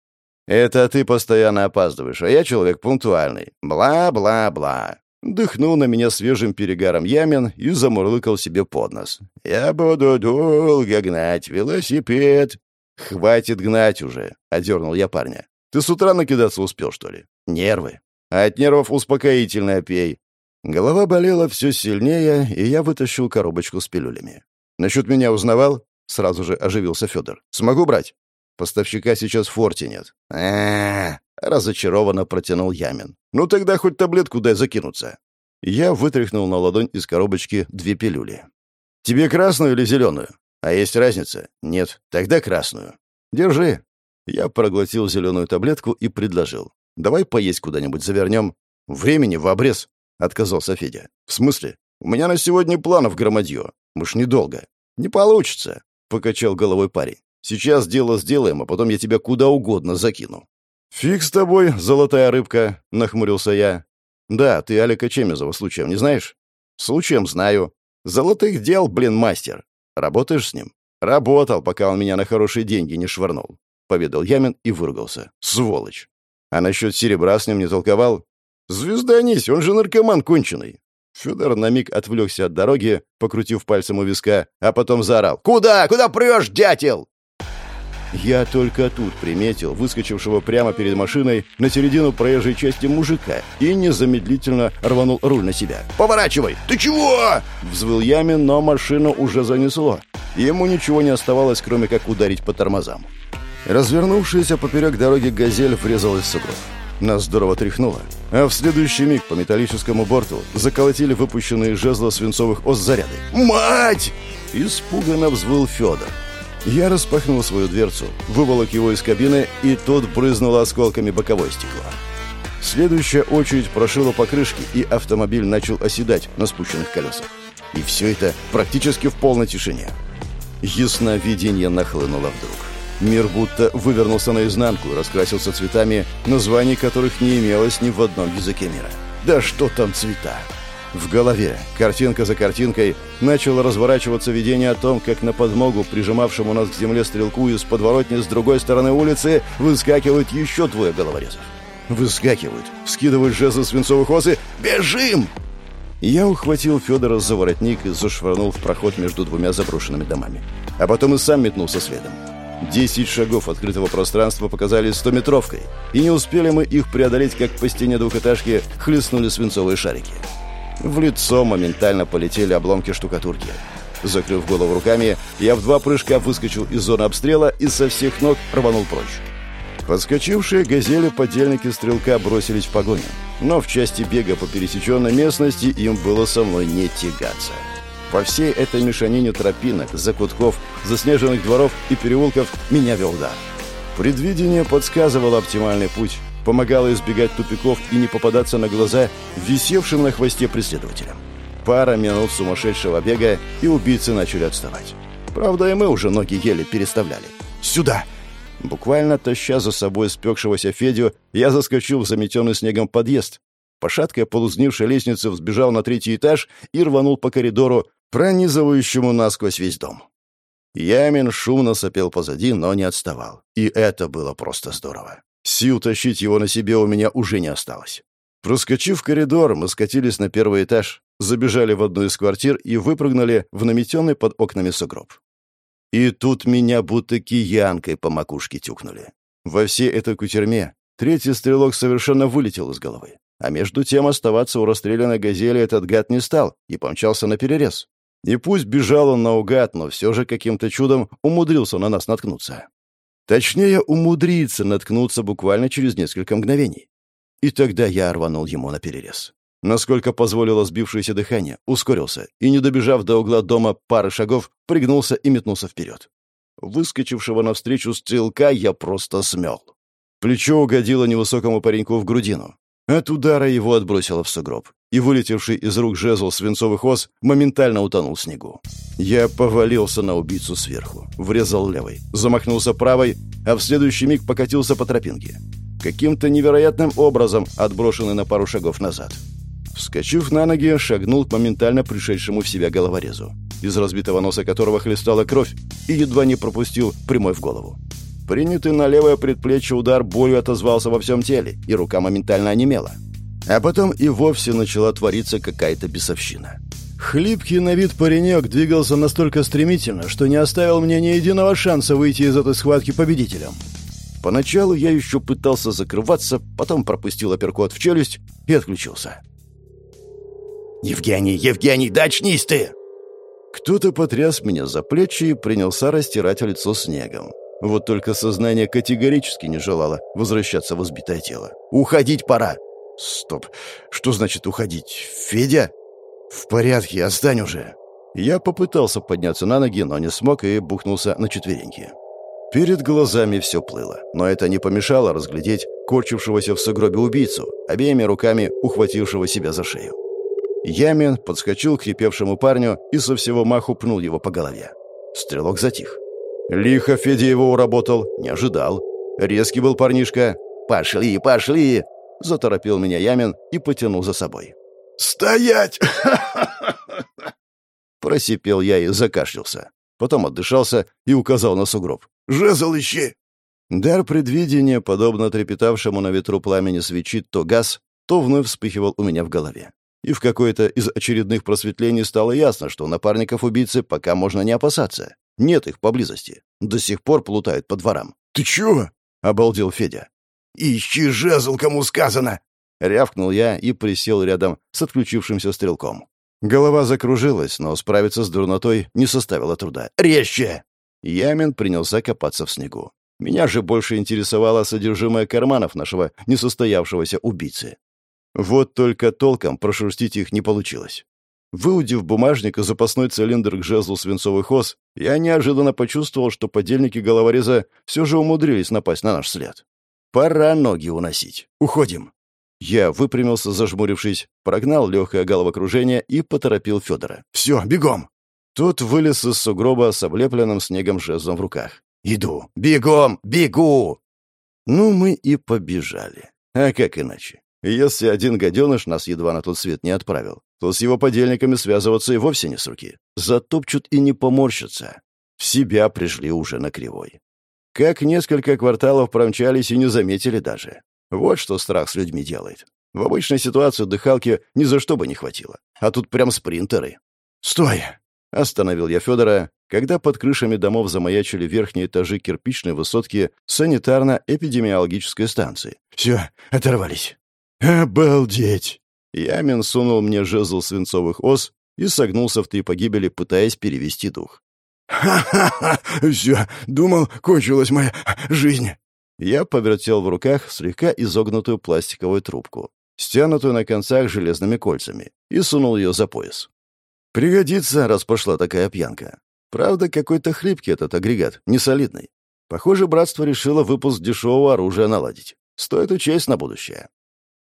«Это ты постоянно опаздываешь, а я человек пунктуальный. Бла-бла-бла». Дыхнул на меня свежим перегаром Ямин и замурлыкал себе под нос. «Я буду долго гнать велосипед». «Хватит гнать уже», — одернул я парня. «Ты с утра накидаться успел, что ли?» «Нервы». А «От нервов успокоительное пей». Голова болела все сильнее, и я вытащил коробочку с пилюлями. «Насчет меня узнавал?» Сразу же оживился Федор. «Смогу брать?» «Поставщика сейчас в форте нет». А разочарованно протянул Ямин. «Ну тогда хоть таблетку дай закинуться». Я вытряхнул на ладонь из коробочки две пилюли. «Тебе красную или зеленую?» «А есть разница?» «Нет. Тогда красную». «Держи». Я проглотил зеленую таблетку и предложил. «Давай поесть куда-нибудь завернем». «Времени в обрез», — отказался Федя. «В смысле? У меня на сегодня планов громадье. Мы ж недолго». «Не получится покачал головой парень. «Сейчас дело сделаем, а потом я тебя куда угодно закину». «Фиг с тобой, золотая рыбка», — нахмурился я. «Да, ты Алика Чемезова случаем не знаешь?» «Случаем знаю. Золотых дел, блин, мастер. Работаешь с ним?» «Работал, пока он меня на хорошие деньги не швырнул», — поведал Ямин и выругался. «Сволочь! А насчет серебра с ним не толковал?» «Звезданись, он же наркоман конченый. Федор на миг отвлекся от дороги, покрутив пальцем у виска, а потом заорал. «Куда? Куда прешь, дятел?» Я только тут приметил выскочившего прямо перед машиной на середину проезжей части мужика и незамедлительно рванул руль на себя. «Поворачивай! Ты чего?» Взвыл Ямин, но машину уже занесло. Ему ничего не оставалось, кроме как ударить по тормозам. Развернувшаяся поперек дороги «Газель» врезалась в сугроб. Нас здорово тряхнуло. А в следующий миг по металлическому борту заколотили выпущенные жезла свинцовых ос. «Мать!» Испуганно взвыл Федор. Я распахнул свою дверцу, выволок его из кабины, и тот брызнул осколками боковое стекло. Следующая очередь прошила покрышки, и автомобиль начал оседать на спущенных колесах. И все это практически в полной тишине. Ясновидение нахлынуло вдруг. Мир будто вывернулся наизнанку и раскрасился цветами, названий которых не имелось ни в одном языке мира. Да что там цвета? В голове, картинка за картинкой, начало разворачиваться видение о том, как на подмогу прижимавшему нас к земле стрелку из подворотни с другой стороны улицы выскакивают еще двое головорезов. Выскакивают, скидывают жезлы свинцовых ос и «Бежим!» Я ухватил Федора за воротник и зашвырнул в проход между двумя заброшенными домами. А потом и сам метнулся следом. Десять шагов открытого пространства показались стометровкой, и не успели мы их преодолеть, как по стене двухэтажки хлестнули свинцовые шарики. В лицо моментально полетели обломки штукатурки. Закрыв голову руками, я в два прыжка выскочил из зоны обстрела и со всех ног рванул прочь. Подскочившие газели подельники стрелка бросились в погоню, но в части бега по пересеченной местности им было со мной не тягаться. По всей этой мешанине тропинок, закутков, заснеженных дворов и переулков меня вел дар. Предвидение подсказывало оптимальный путь, помогало избегать тупиков и не попадаться на глаза висевшим на хвосте преследователям. Пара минут сумасшедшего бега, и убийцы начали отставать. Правда, и мы уже ноги еле переставляли. «Сюда!» Буквально таща за собой спекшегося Федю, я заскочил в заметенный снегом подъезд. По шаткой полузнившей лестнице взбежал на третий этаж и рванул по коридору, пронизывающему насквозь весь дом. Ямин шумно сопел позади, но не отставал. И это было просто здорово. Сил тащить его на себе у меня уже не осталось. Проскочив коридор, мы скатились на первый этаж, забежали в одну из квартир и выпрыгнули в наметенный под окнами сугроб. И тут меня будто киянкой по макушке тюкнули. Во всей этой кутерьме третий стрелок совершенно вылетел из головы. А между тем оставаться у расстрелянной газели этот гад не стал и помчался на перерез. И пусть бежал он наугад, но все же каким-то чудом умудрился на нас наткнуться. Точнее, умудриться наткнуться буквально через несколько мгновений. И тогда я рванул ему на перерез. Насколько позволило сбившееся дыхание, ускорился и, не добежав до угла дома пары шагов, пригнулся и метнулся вперед. Выскочившего навстречу стрелка я просто смел. Плечо угодило невысокому пареньку в грудину. От удара его отбросило в сугроб, и вылетевший из рук жезл свинцовых ос моментально утонул в снегу. Я повалился на убийцу сверху, врезал левой, замахнулся правой, а в следующий миг покатился по тропинке. Каким-то невероятным образом отброшенный на пару шагов назад. Вскочив на ноги, шагнул к моментально пришедшему в себя головорезу, из разбитого носа которого хлестала кровь, и едва не пропустил прямой в голову. Принятый на левое предплечье удар болью отозвался во всем теле, и рука моментально онемела. А потом и вовсе начала твориться какая-то бесовщина. Хлипкий на вид паренек двигался настолько стремительно, что не оставил мне ни единого шанса выйти из этой схватки победителем. Поначалу я еще пытался закрываться, потом пропустил апперкот в челюсть и отключился. «Евгений, Евгений, да очнись ты!» Кто-то потряс меня за плечи и принялся растирать лицо снегом. Вот только сознание категорически не желало возвращаться в избитое тело. «Уходить пора!» «Стоп! Что значит уходить? Федя?» «В порядке, отстань уже!» Я попытался подняться на ноги, но не смог и бухнулся на четвереньки. Перед глазами все плыло, но это не помешало разглядеть корчившегося в сугробе убийцу, обеими руками ухватившего себя за шею. Ямин подскочил к хрипевшему парню и со всего маху пнул его по голове. Стрелок затих. Лихо Федя его уработал, не ожидал. Резкий был парнишка. «Пошли, пошли!» Заторопил меня Ямин и потянул за собой. «Стоять!» Просипел я и закашлялся. Потом отдышался и указал на сугроб. «Жезл ищи!» Дар предвидения, подобно трепетавшему на ветру пламени свечи, то газ, то вновь вспыхивал у меня в голове. И в какое-то из очередных просветлений стало ясно, что напарников убийцы пока можно не опасаться. Нет их поблизости. До сих пор плутают по дворам. «Ты чего?» — обалдел Федя. «Ищи жезл, кому сказано!» Рявкнул я и присел рядом с отключившимся стрелком. Голова закружилась, но справиться с дурнотой не составило труда. «Резче!» Ямин принялся копаться в снегу. Меня же больше интересовало содержимое карманов нашего несостоявшегося убийцы. Вот только толком прошерстить их не получилось. Выудив бумажник и запасной цилиндр к жезлу свинцовых ос, я неожиданно почувствовал, что подельники головореза все же умудрились напасть на наш след. Пора ноги уносить. Уходим. Я выпрямился, зажмурившись, прогнал легкое головокружение и поторопил Федора. «Все, бегом!» Тот вылез из сугроба с облепленным снегом жезлом в руках. «Иду! Бегом! Бегу!» Ну, мы и побежали. А как иначе? Если один гаденыш нас едва на тот свет не отправил, то с его подельниками связываться и вовсе не с руки. Затопчут и не поморщатся. В себя пришли уже на кривой. Как несколько кварталов промчались и не заметили даже. Вот что страх с людьми делает. В обычной ситуации дыхалки ни за что бы не хватило. А тут прям спринтеры. «Стой!» — остановил я Федора, когда под крышами домов замаячили верхние этажи кирпичной высотки санитарно-эпидемиологической станции. «Все, оторвались». «Обалдеть!» Ямин сунул мне жезл свинцовых ос и согнулся в три погибели, пытаясь перевести дух. «Ха-ха-ха! Все, думал, кончилась моя жизнь!» Я повертел в руках слегка изогнутую пластиковую трубку, стянутую на концах железными кольцами, и сунул ее за пояс. Пригодится, раз пошла такая пьянка. Правда, какой-то хлипкий этот агрегат, несолидный. Похоже, братство решило выпуск дешевого оружия наладить. Стоит учесть на будущее.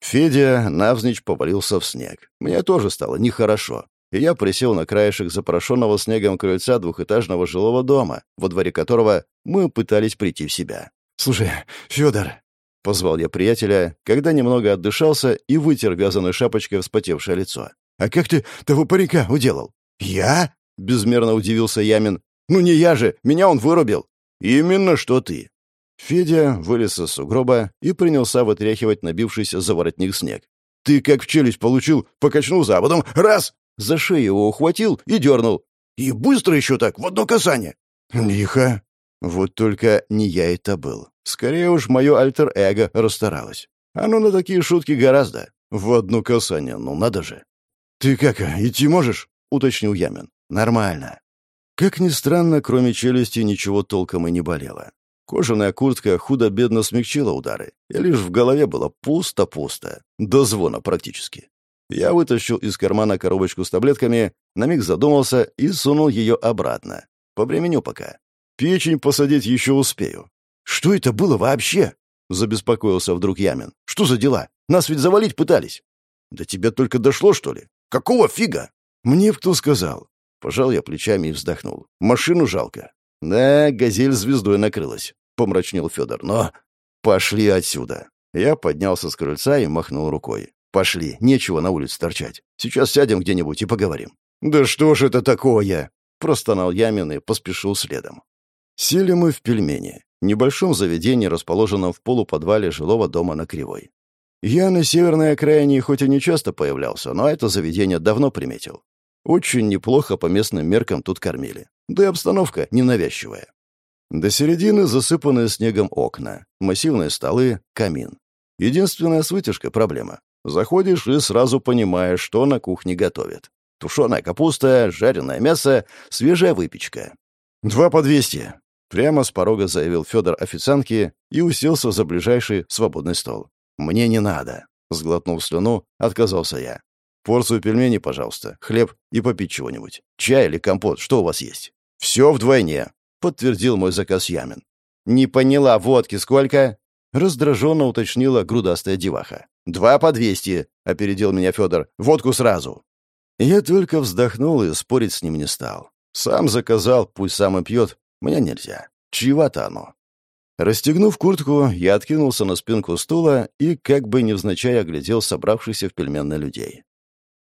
Федя навзничь повалился в снег. Мне тоже стало нехорошо. и я присел на краешек запорошенного снегом крыльца двухэтажного жилого дома, во дворе которого мы пытались прийти в себя. «Слушай, Федор!» — позвал я приятеля, когда немного отдышался и вытер вязаной шапочкой вспотевшее лицо. «А как ты того паренька уделал?» «Я?» — безмерно удивился Ямин. «Ну не я же! Меня он вырубил!» «Именно что ты!» Федя вылез из сугроба и принялся вытряхивать набившийся за воротник снег. «Ты как в челюсть получил, покачнул а потом раз!» За шею его ухватил и дернул. «И быстро еще так, в одно касание!» «Лихо!» Вот только не я это был. Скорее уж, мое альтер-эго расстаралось. Оно на такие шутки гораздо. В одно касание, ну надо же. «Ты как, идти можешь?» — уточнил Ямин. «Нормально». Как ни странно, кроме челюсти ничего толком и не болело. Кожаная куртка худо-бедно смягчила удары, и лишь в голове было пусто-пусто, до звона практически. Я вытащил из кармана коробочку с таблетками, на миг задумался и сунул ее обратно. Побременю пока. Печень посадить еще успею. «Что это было вообще?» — забеспокоился вдруг Ямин. «Что за дела? Нас ведь завалить пытались». «Да тебе только дошло, что ли? Какого фига?» «Мне кто сказал?» Пожал я плечами и вздохнул. «Машину жалко. «Да, газель звездой накрылась», — помрачнел Федор. «Но пошли отсюда». Я поднялся с крыльца и махнул рукой. «Пошли, нечего на улице торчать. Сейчас сядем где-нибудь и поговорим». «Да что ж это такое?» — простонал Ямин и поспешил следом. Сели мы в пельмени, небольшом заведении, расположенном в полуподвале жилого дома на Кривой. Я на северной окраине хоть и не часто появлялся, но это заведение давно приметил. Очень неплохо по местным меркам тут кормили. Да и обстановка ненавязчивая. До середины засыпанные снегом окна, массивные столы, камин. Единственная с вытяжкой проблема. Заходишь и сразу понимаешь, что на кухне готовят. Тушеная капуста, жареное мясо, свежая выпечка. «Два по двести», — прямо с порога заявил Федор официантке и уселся за ближайший свободный стол. «Мне не надо», — сглотнув слюну, отказался я. Порцию пельменей, пожалуйста, хлеб и попить чего-нибудь. Чай или компот, что у вас есть? Все вдвойне, подтвердил мой заказ Ямин. Не поняла, водки сколько? Раздраженно уточнила грудастая деваха. «Два по двести», — опередил меня Федор. «Водку сразу». Я только вздохнул и спорить с ним не стал. Сам заказал, пусть сам и пьет. Мне нельзя. Чьего-то оно. Расстегнув куртку, я откинулся на спинку стула и, как бы невзначай, оглядел собравшихся в пельменной людей.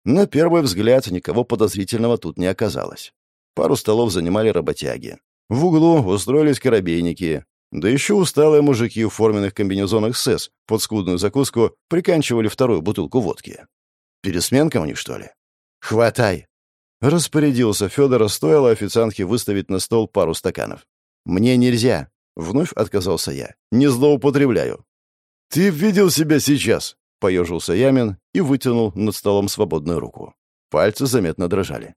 На первый взгляд никого подозрительного тут не оказалось. Пару столов занимали работяги. В углу устроились корабейники. Да еще усталые мужики в форменных комбинезонах СЭС под скудную закуску приканчивали вторую бутылку водки. Пересменка у них, что ли? «Хватай!» Распорядился Федор, стоило официантке выставить на стол пару стаканов. «Мне нельзя!» — вновь отказался я. «Не злоупотребляю». «Ты видел себя сейчас?» Поежился Ямин и вытянул над столом свободную руку. Пальцы заметно дрожали.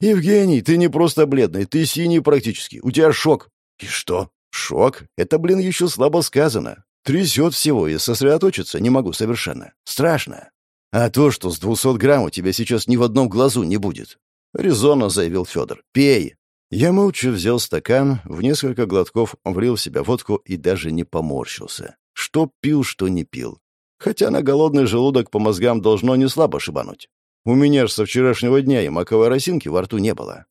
«Евгений, ты не просто бледный, ты синий практически. У тебя шок». «И что?» «Шок? Это, блин, еще слабо сказано. Трясет всего, и сосредоточиться не могу совершенно. Страшно. А то, что с двухсот грамм у тебя сейчас ни в одном глазу не будет», — резонно заявил Федор. «Пей». Я молча взял стакан, в несколько глотков влил в себя водку и даже не поморщился. Что пил, что не пил хотя на голодный желудок по мозгам должно не слабо шибануть. У меня ж со вчерашнего дня и маковой росинки во рту не было.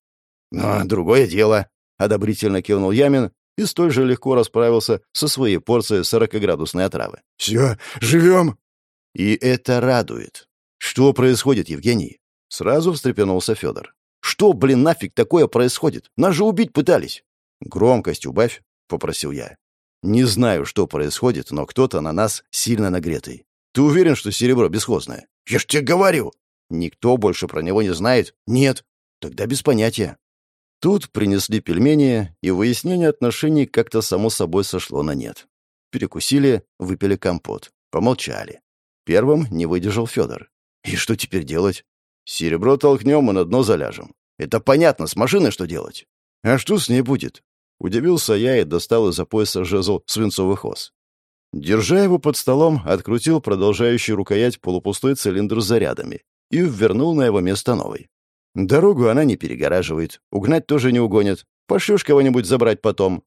Но другое дело, — одобрительно кивнул Ямин и столь же легко расправился со своей порцией сорокоградусной отравы. «Все, живем!» И это радует. Что происходит, Евгений? Сразу встрепенулся Федор. Что, блин, нафиг такое происходит? Нас же убить пытались. Громкость убавь, попросил я. Не знаю, что происходит, но кто-то на нас сильно нагретый. Ты уверен, что серебро бесхозное? Я ж тебе говорю. Никто больше про него не знает? Нет. Тогда без понятия. Тут принесли пельмени, и выяснение отношений как-то само собой сошло на нет. Перекусили, выпили компот. Помолчали. Первым не выдержал Федор. И что теперь делать? Серебро толкнем и на дно заляжем. Это понятно, с машиной что делать? А что с ней будет? Удивился я и достал из-за пояса жезл свинцовых ос. Держа его под столом, открутил продолжающий рукоять полупустой цилиндр с зарядами и вернул на его место новый. Дорогу она не перегораживает, угнать тоже не угонит. Пошлешь кого-нибудь забрать потом.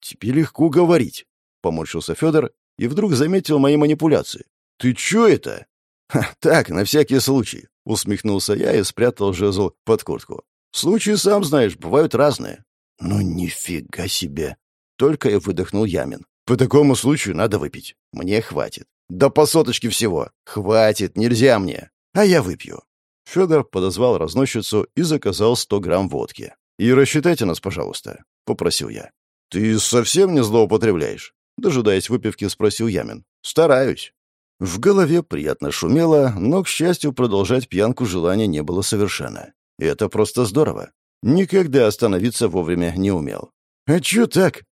Тебе легко говорить, — поморщился Федор и вдруг заметил мои манипуляции. Ты чё это? Ха, так, на всякий случай, — Усмехнулся я и спрятал жезл под куртку. «Случаи, сам знаешь, бывают разные». «Ну нифига себе!» Только и выдохнул Ямин. «По такому случаю надо выпить. Мне хватит. Да по соточке всего. Хватит, нельзя мне. А я выпью». Федор подозвал разносчицу и заказал сто грамм водки. «И рассчитайте нас, пожалуйста», — попросил я. «Ты совсем не злоупотребляешь?» Дожидаясь выпивки, спросил Ямин. «Стараюсь». В голове приятно шумело, но, к счастью, продолжать пьянку желания не было совершенно. И это просто здорово. Никогда остановиться вовремя не умел. «А чё так?»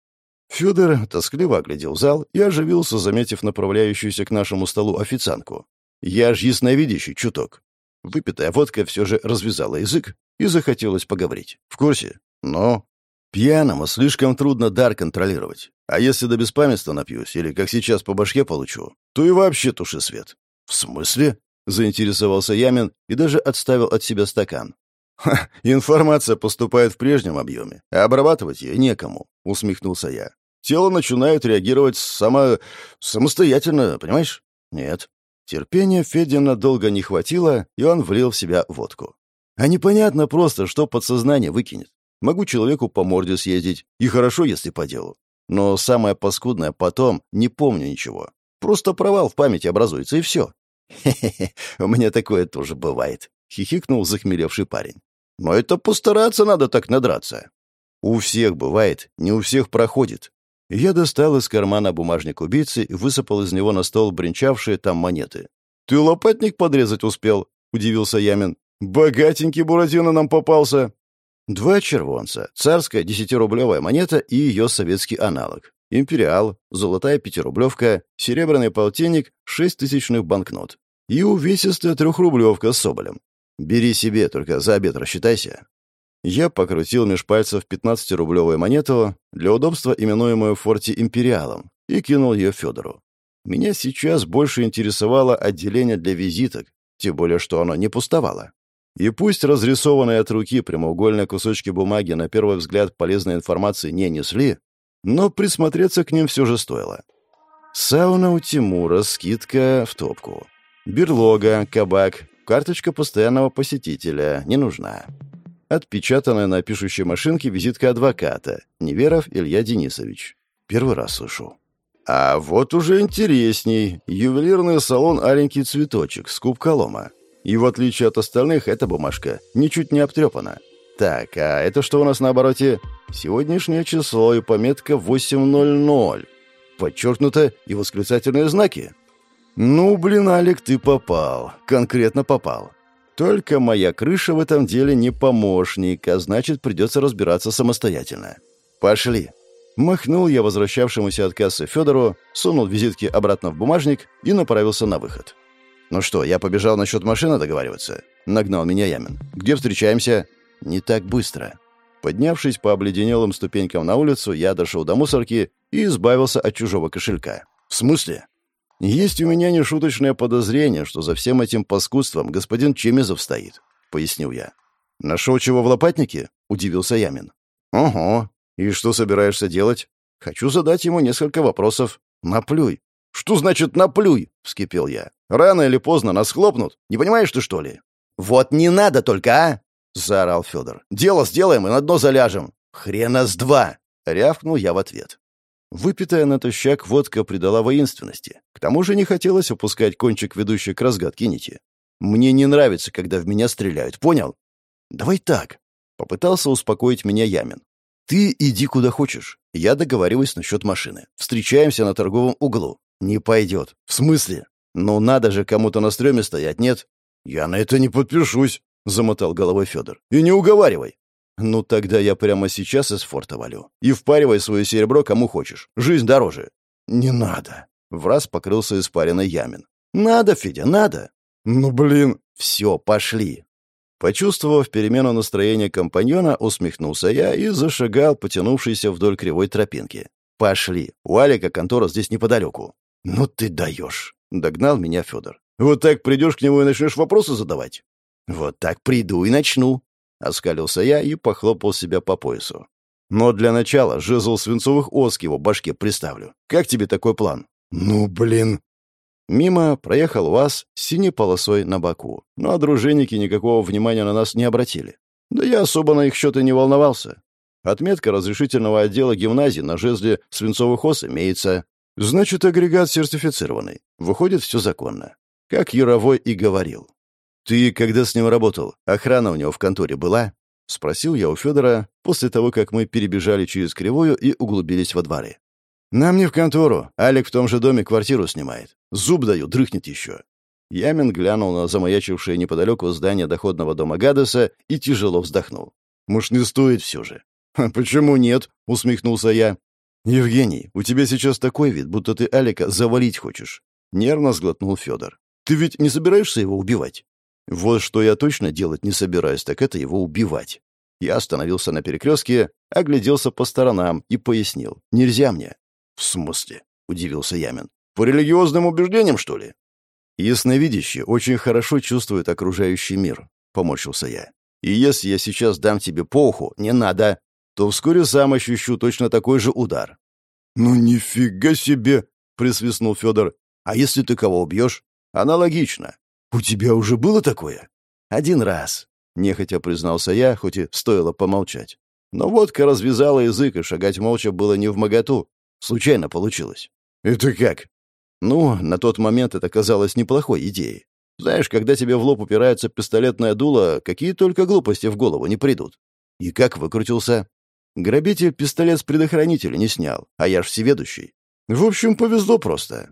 Фёдор тоскливо оглядел зал и оживился, заметив направляющуюся к нашему столу официантку. «Я ж ясновидящий чуток». Выпитая водка все же развязала язык и захотелось поговорить. «В курсе?» «Но...» «Пьяному слишком трудно дар контролировать. А если до беспамятства напьюсь или, как сейчас, по башке получу, то и вообще туши свет». «В смысле?» — заинтересовался Ямин и даже отставил от себя стакан. «Ха, информация поступает в прежнем объеме, а обрабатывать ее некому», — усмехнулся я. «Тело начинает реагировать само... самостоятельно, понимаешь?» «Нет». Терпения Федина долго не хватило, и он влил в себя водку. А непонятно просто, что подсознание выкинет. Могу человеку по морде съездить, и хорошо, если по делу. Но самое паскудное потом не помню ничего. Просто провал в памяти образуется, и все. «Хе-хе-хе, у меня такое тоже бывает», — хихикнул захмелевший парень. «Но это постараться надо так надраться». «У всех бывает, не у всех проходит». Я достал из кармана бумажник убийцы и высыпал из него на стол бренчавшие там монеты. «Ты лопатник подрезать успел?» — удивился Ямин. «Богатенький Буратино нам попался!» Два червонца, царская десятирублевая монета и ее советский аналог. Империал, золотая пятирублевка, серебряный полтинник, шесть тысячных банкнот. И увесистая трехрублевка с соболем. Бери себе, только за обед рассчитайся. Я покрутил меж пальцев пятнадцатирублевую монету, для удобства именуемую в форте империалом, и кинул ее Федору. Меня сейчас больше интересовало отделение для визиток, тем более что оно не пустовало. И пусть разрисованные от руки прямоугольные кусочки бумаги на первый взгляд полезной информации не несли, но присмотреться к ним все же стоило. Сауна у Тимура, скидка в топку. Берлога, кабак, карточка постоянного посетителя не нужна. Отпечатанная на пишущей машинке визитка адвоката. Неверов Илья Денисович. Первый раз слышу. А вот уже интересней. Ювелирный салон «Аленький цветочек» с кубколома. И в отличие от остальных, эта бумажка ничуть не обтрепана. Так, а это что у нас на обороте? Сегодняшнее число и пометка 8.00. Подчеркнуто и восклицательные знаки. Ну, блин, Алик, ты попал. Конкретно попал. Только моя крыша в этом деле не помощник, а значит, придется разбираться самостоятельно. Пошли. Махнул я возвращавшемуся от кассы Федору, сунул визитки обратно в бумажник и направился на выход. «Ну что, я побежал насчет машины договариваться?» Нагнал меня Ямин. «Где встречаемся?» «Не так быстро». Поднявшись по обледенелым ступенькам на улицу, я дошел до мусорки и избавился от чужого кошелька. «В смысле?» «Есть у меня нешуточное подозрение, что за всем этим паскудством господин Чемизов стоит», — пояснил я. «Нашел чего в лопатнике?» — удивился Ямин. «Ого. И что собираешься делать?» «Хочу задать ему несколько вопросов. Наплюй». «Что значит наплюй?» — вскипел я. Рано или поздно нас хлопнут. Не понимаешь ты, что ли?» «Вот не надо только, а!» — заорал Федор. «Дело сделаем и на дно заляжем». «Хрена с два!» — рявкнул я в ответ. Выпитая натощак водка придала воинственности. К тому же не хотелось упускать кончик, ведущий к разгадке нити. «Мне не нравится, когда в меня стреляют, понял?» «Давай так», — попытался успокоить меня Ямин. «Ты иди куда хочешь. Я договариваюсь насчет машины. Встречаемся на торговом углу». «Не пойдет». «В смысле?» «Ну надо же кому-то на стреме стоять, нет?» «Я на это не подпишусь», — замотал головой Федор. «И не уговаривай». «Ну тогда я прямо сейчас из форта валю. И впаривай свое серебро кому хочешь. Жизнь дороже». «Не надо», — враз покрылся испаренный Ямин. «Надо, Федя, надо». «Ну, блин». «Все, пошли». Почувствовав перемену настроения компаньона, усмехнулся я и зашагал, потянувшийся вдоль кривой тропинки. «Пошли. У Алика контора здесь неподалеку». «Ну ты даешь». Догнал меня Федор. «Вот так придешь к нему и начнешь вопросы задавать?» «Вот так приду и начну», — оскалился я и похлопал себя по поясу. «Но для начала жезл свинцовых ос к его башке приставлю. Как тебе такой план?» «Ну, блин!» Мимо проехал УАЗ с синей полосой на боку, но дружинники никакого внимания на нас не обратили. Да я особо на их счет и не волновался. Отметка разрешительного отдела гимназии на жезле свинцовых ос имеется. Значит, агрегат сертифицированный. Выходит, все законно. Как Яровой и говорил. «Ты, когда с ним работал, охрана у него в конторе была?» — спросил я у Федора после того, как мы перебежали через Кривую и углубились во дворе. «Нам не в контору. Алик в том же доме квартиру снимает. Зуб даю, дрыхнет еще». Ямин глянул на замаячившее неподалеку здание доходного дома Гадеса и тяжело вздохнул. «Может, не стоит все же?» «Почему нет?» — усмехнулся я. «Евгений, у тебя сейчас такой вид, будто ты Алика завалить хочешь». Нервно сглотнул Федор. «Ты ведь не собираешься его убивать?» Вот что я точно делать не собираюсь, так это его убивать. Я остановился на перекрестке, огляделся по сторонам и пояснил. «Нельзя мне». «В смысле?» — удивился Ямин. «По религиозным убеждениям, что ли?» «Ясновидящие очень хорошо чувствуют окружающий мир», — поморщился я. «И если я сейчас дам тебе по уху, не надо, то вскоре сам ощущу точно такой же удар». «Ну нифига себе!» — присвистнул Федор. «А если ты кого убьешь?» «Аналогично. «У тебя уже было такое?» «Один раз», — нехотя признался я, хоть и стоило помолчать. Но водка развязала язык, и шагать молча было не в моготу. Случайно получилось. «Это как?» «Ну, на тот момент это казалось неплохой идеей. Знаешь, когда тебе в лоб упирается пистолетное дуло, какие только глупости в голову не придут. И как выкрутился? Грабитель пистолет с предохранителя не снял, а я ж всеведущий. В общем, повезло просто.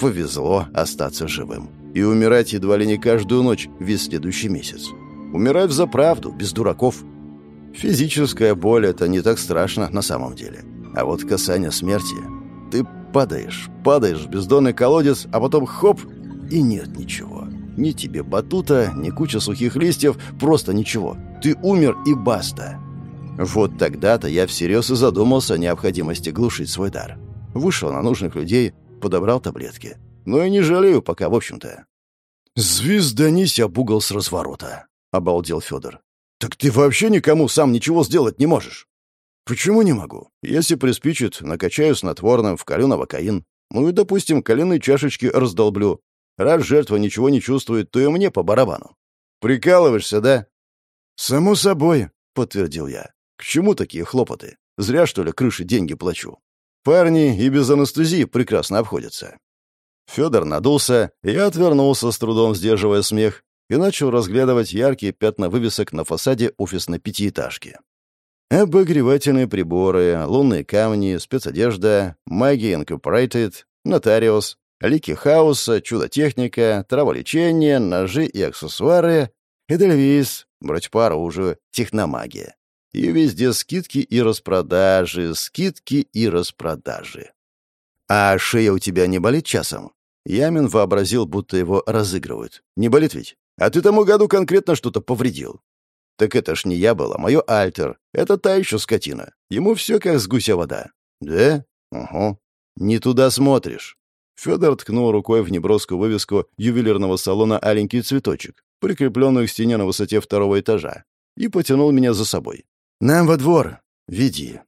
Повезло остаться живым и умирать едва ли не каждую ночь весь следующий месяц. Умирать за правду, без дураков. Физическая боль — это не так страшно на самом деле. А вот касание смерти... Ты падаешь, падаешь в бездонный колодец, а потом хоп — и нет ничего. Ни тебе батута, ни куча сухих листьев, просто ничего. Ты умер и баста. Вот тогда-то я всерьез и задумался о необходимости глушить свой дар. Вышел на нужных людей, подобрал таблетки. Но и не жалею пока, в общем-то. «Звезданись об угол с разворота», — обалдел Федор. «Так ты вообще никому сам ничего сделать не можешь?» «Почему не могу? Если приспичит, накачаю снотворным, вколю новокаин. Ну и, допустим, коленные чашечки раздолблю. Раз жертва ничего не чувствует, то и мне по барабану. Прикалываешься, да?» «Само собой», — подтвердил я. «К чему такие хлопоты? Зря, что ли, крыши деньги плачу? Парни и без анестезии прекрасно обходятся. Федор надулся, я отвернулся, с трудом сдерживая смех, и начал разглядывать яркие пятна вывесок на фасаде офисной пятиэтажки. Обогревательные приборы, лунные камни, спецодежда, магия Incorporated, нотариус, лики хаоса, чудо-техника, траволечение, ножи и аксессуары, эдельвиз, брать по оружию, техномагия. И везде скидки и распродажи, скидки и распродажи. «А шея у тебя не болит часом?» Ямин вообразил, будто его разыгрывают. «Не болит ведь? А ты тому году конкретно что-то повредил». «Так это ж не я был, а мое альтер. Это та еще скотина. Ему все как с гуся вода». «Да? Угу. Не туда смотришь». Федор ткнул рукой в неброскую вывеску ювелирного салона «Аленький цветочек», прикрепленную к стене на высоте второго этажа, и потянул меня за собой. «Нам во двор. Веди».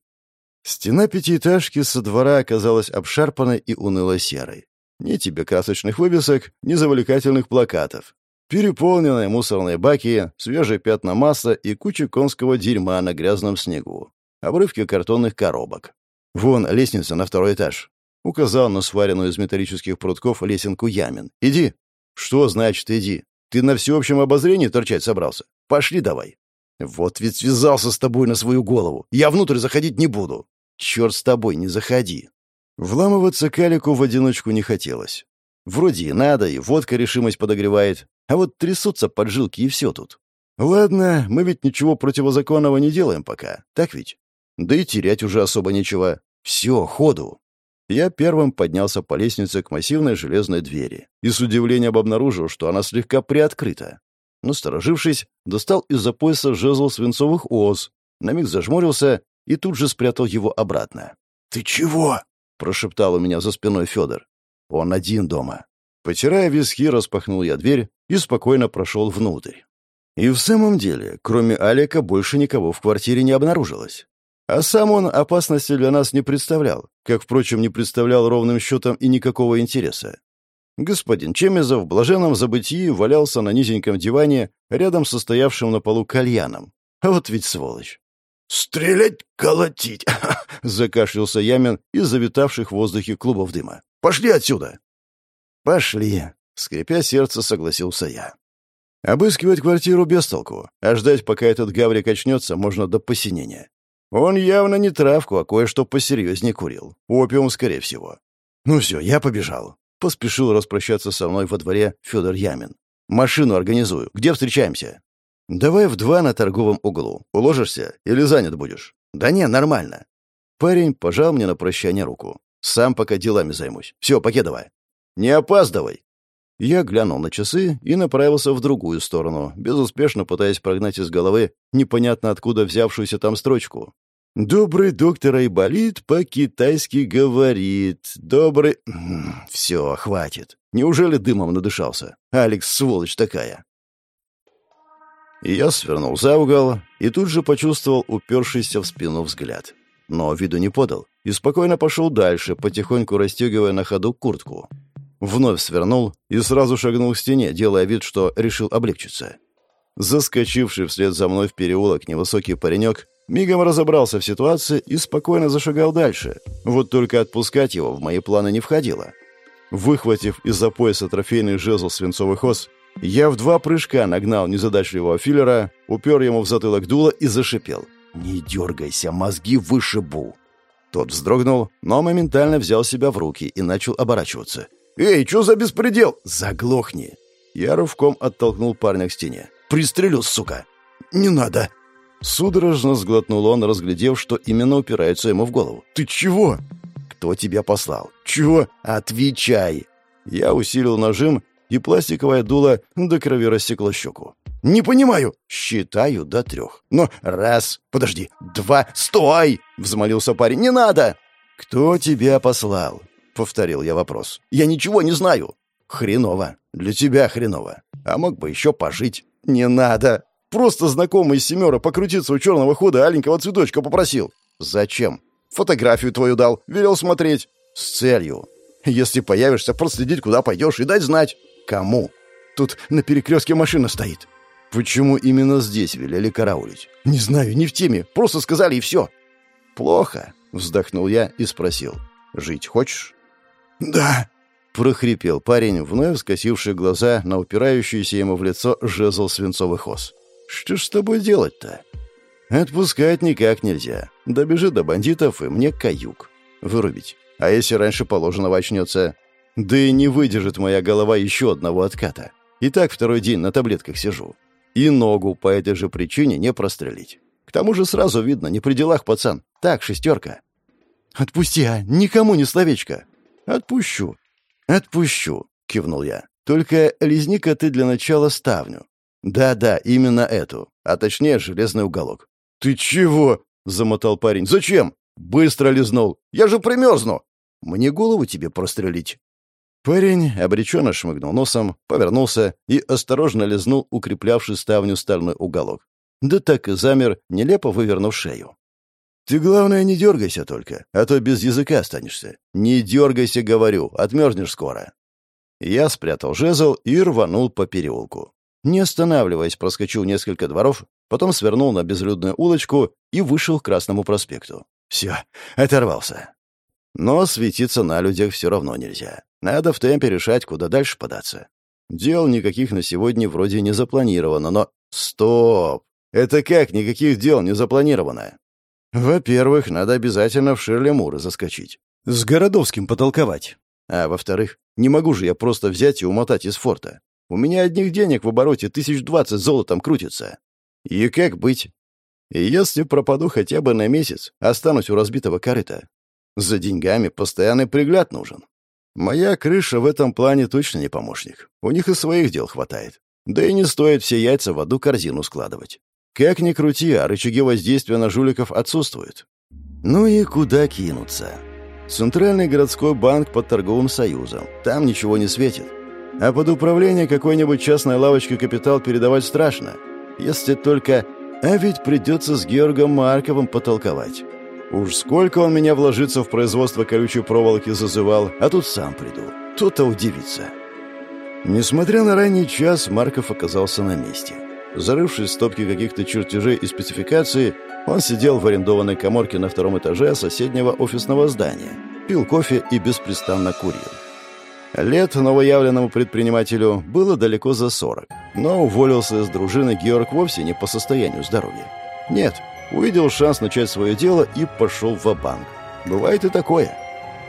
Стена пятиэтажки со двора оказалась обшарпанной и уныло-серой. Ни тебе красочных вывесок, ни завлекательных плакатов. Переполненные мусорные баки, свежие пятна масла и куча конского дерьма на грязном снегу. Обрывки картонных коробок. «Вон лестница на второй этаж», — указал на сваренную из металлических прутков лесенку Ямин. «Иди». «Что значит иди? Ты на всеобщем обозрении торчать собрался? Пошли давай». «Вот ведь связался с тобой на свою голову. Я внутрь заходить не буду». «Черт с тобой, не заходи!» Вламываться Калику в одиночку не хотелось. Вроде и надо, и водка решимость подогревает, а вот трясутся поджилки и все тут. Ладно, мы ведь ничего противозаконного не делаем пока, так ведь? Да и терять уже особо нечего. Все, ходу. Я первым поднялся по лестнице к массивной железной двери и с удивлением обнаружил, что она слегка приоткрыта. Насторожившись, достал из-за пояса жезл свинцовых ос, на миг зажмурился и тут же спрятал его обратно. «Ты чего?» — прошептал у меня за спиной Федор. «Он один дома». Потирая виски, распахнул я дверь и спокойно прошел внутрь. И в самом деле, кроме Алика, больше никого в квартире не обнаружилось. А сам он опасности для нас не представлял, как, впрочем, не представлял ровным счетом и никакого интереса. Господин Чемезов в блаженном забытии валялся на низеньком диване рядом со стоявшим на полу кальяном. А вот ведь сволочь. «Стрелять, колотить!» — закашлялся Ямин из завитавших в воздухе клубов дыма. «Пошли отсюда!» «Пошли!» — скрипя сердце, согласился я. Обыскивать квартиру без толку, а ждать, пока этот гаврик очнется, можно до посинения. Он явно не травку, а кое-что посерьезнее курил. Опиум, скорее всего. «Ну все, я побежал». Поспешил распрощаться со мной во дворе Федор Ямин. «Машину организую. Где встречаемся?» «Давай в два на торговом углу. Уложишься или занят будешь?» «Да не, нормально». Парень пожал мне на прощание руку. «Сам пока делами займусь. Все, покедывай». «Не опаздывай!» Я глянул на часы и направился в другую сторону, безуспешно пытаясь прогнать из головы непонятно откуда взявшуюся там строчку. «Добрый доктор Айболит по-китайски говорит. Добрый...» «Все, хватит. Неужели дымом надышался? Алекс, сволочь такая!» Я свернул за угол и тут же почувствовал упершийся в спину взгляд. Но виду не подал и спокойно пошел дальше, потихоньку расстегивая на ходу куртку. Вновь свернул и сразу шагнул к стене, делая вид, что решил облегчиться. Заскочивший вслед за мной в переулок невысокий паренек мигом разобрался в ситуации и спокойно зашагал дальше. Вот только отпускать его в мои планы не входило. Выхватив из-за пояса трофейный жезл свинцовых ос, я в два прыжка нагнал незадачливого филлера, упер ему в затылок дуло и зашипел. «Не дергайся, мозги вышибу!» Тот вздрогнул, но моментально взял себя в руки и начал оборачиваться. «Эй, что за беспредел?» «Заглохни!» Я рывком оттолкнул парня к стене. «Пристрелю, сука!» «Не надо!» Судорожно сглотнул он, разглядев, что именно упирается ему в голову. «Ты чего?» «Кто тебя послал?» «Чего?» «Отвечай!» Я усилил нажим, и пластиковое дуло до крови рассекло щеку. «Не понимаю!» «Считаю до трех». «Но раз, подожди, два, стой!» — взмолился парень. «Не надо!» «Кто тебя послал?» повторил я вопрос. «Я ничего не знаю». «Хреново. Для тебя хреново. А мог бы еще пожить». «Не надо. Просто знакомый из семера покрутиться у черного хода аленького цветочка попросил». «Зачем?» «Фотографию твою дал. Велел смотреть». «С целью. Если появишься, проследить, куда пойдешь, и дать знать». «Кому?» «Тут на перекрестке машина стоит». «Почему именно здесь велели караулить?» «Не знаю, не в теме. Просто сказали, и все». «Плохо», — вздохнул я и спросил. «Жить хочешь?» «Да», — прохрипел парень, вновь скосивший глаза на упирающуюся ему в лицо жезл свинцовых ос. «Что ж с тобой делать-то?» «Отпускать никак нельзя. Добежит до бандитов, и мне каюк. Вырубить. А если раньше положенного очнется? Да и не выдержит моя голова еще одного отката. И так второй день на таблетках сижу. И ногу по этой же причине не прострелить. К тому же сразу видно, не при делах, пацан. Так, шестерка». «Отпусти, а! Никому не словечко!» «Отпущу». «Отпущу», — кивнул я. «Только лизни-ка ты для начала ставню». «Да-да, именно эту. А точнее, железный уголок». «Ты чего?» — замотал парень. «Зачем?» «Быстро лизнул. Я же примерзну». «Мне голову тебе прострелить». Парень обреченно шмыгнул носом, повернулся и осторожно лизнул укреплявший ставню стальной уголок. Да так и замер, нелепо вывернув шею. «Ты, главное, не дергайся только, а то без языка останешься. Не дергайся, говорю, отмерзнешь скоро». Я спрятал жезл и рванул по переулку. Не останавливаясь, проскочил несколько дворов, потом свернул на безлюдную улочку и вышел к Красному проспекту. Все, оторвался. Но светиться на людях все равно нельзя. Надо в темпе решать, куда дальше податься. Дел никаких на сегодня вроде не запланировано, но... Стоп! Это как никаких дел не запланировано? Во-первых, надо обязательно в Мура заскочить. С Городовским потолковать. А во-вторых, не могу же я просто взять и умотать из форта. У меня одних денег в обороте тысяч двадцать золотом крутится. И как быть? если пропаду хотя бы на месяц, останусь у разбитого корыта. За деньгами постоянный пригляд нужен. Моя крыша в этом плане точно не помощник. У них и своих дел хватает. Да и не стоит все яйца в одну корзину складывать. Как ни крути, а рычаги воздействия на жуликов отсутствуют. Ну и куда кинуться? Центральный городской банк под торговым союзом. Там ничего не светит. А под управление какой-нибудь частной лавочки капитал передавать страшно. Если только... А ведь придется с Георгом Марковым потолковать. Уж сколько он меня вложиться в производство колючей проволоки зазывал, а тут сам приду. То-то удивится. Несмотря на ранний час, Марков оказался на месте. Зарывшись в стопки каких-то чертежей и спецификаций, он сидел в арендованной коморке на втором этаже соседнего офисного здания, пил кофе и беспрестанно курил. Лет новоявленному предпринимателю было далеко за 40, но уволился из дружины Георг вовсе не по состоянию здоровья. Нет, увидел шанс начать свое дело и пошел в банк Бывает и такое.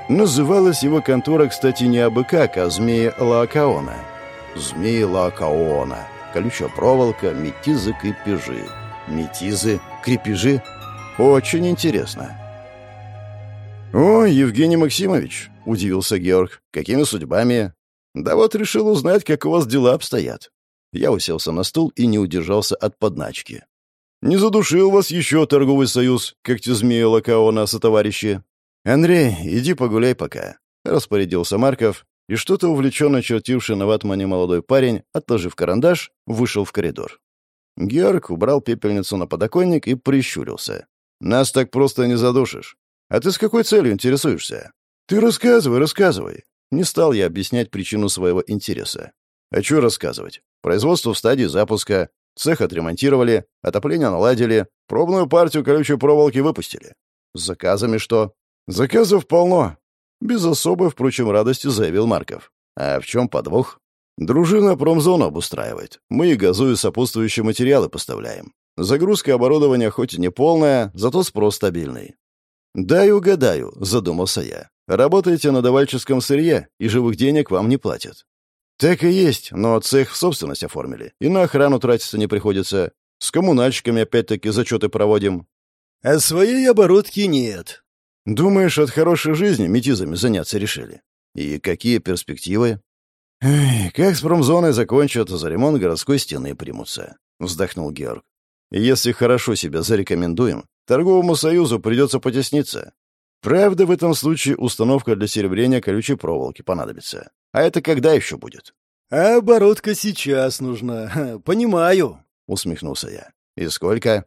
Называлась его контора, кстати, не абы как, а «Змеи Лаокаона». «Змеи Лаокаона». Колючая проволока, метизы, крепежи. Метизы, крепежи? Очень интересно. «О, Евгений Максимович!» — удивился Георг. «Какими судьбами?» «Да вот решил узнать, как у вас дела обстоят». Я уселся на стул и не удержался от подначки. «Не задушил вас еще торговый союз, как те змеи Лакаона со товарищи?» «Андрей, иди погуляй пока», — распорядился Марков, и что-то увлеченно чертивший на ватмане молодой парень, отложив карандаш, вышел в коридор. Георг убрал пепельницу на подоконник и прищурился. «Нас так просто не задушишь. А ты с какой целью интересуешься?» «Ты рассказывай, рассказывай». Не стал я объяснять причину своего интереса. «А что рассказывать? Производство в стадии запуска, цех отремонтировали, отопление наладили, пробную партию колючей проволоки выпустили. С заказами что?» «Заказов полно», — без особой, впрочем, радости заявил Марков. «А в чем подвох?» «Дружина промзону обустраивает. Мы и газу, и сопутствующие материалы поставляем. Загрузка оборудования хоть и не полная, зато спрос стабильный». «Дай угадаю», — задумался я. «Работаете на давальческом сырье, и живых денег вам не платят». «Так и есть, но цех в собственность оформили, и на охрану тратиться не приходится. С коммунальщиками опять-таки зачеты проводим». «А своей оборудки нет», Думаешь, от хорошей жизни метизами заняться решили? И какие перспективы? Как с промзоной закончат, за ремонт городской стены примутся, вздохнул Георг. Если хорошо себя зарекомендуем, торговому союзу придется потесниться. Правда, в этом случае установка для серебрения колючей проволоки понадобится. А это когда еще будет? А оборотка сейчас нужна. Понимаю, усмехнулся я. И сколько?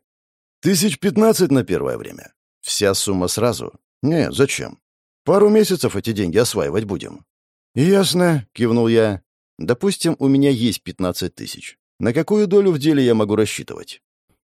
Тысяч пятнадцать на первое время. Вся сумма сразу. «Не, зачем? Пару месяцев эти деньги осваивать будем». «Ясно», — кивнул я. «Допустим, у меня есть пятнадцать тысяч. На какую долю в деле я могу рассчитывать?»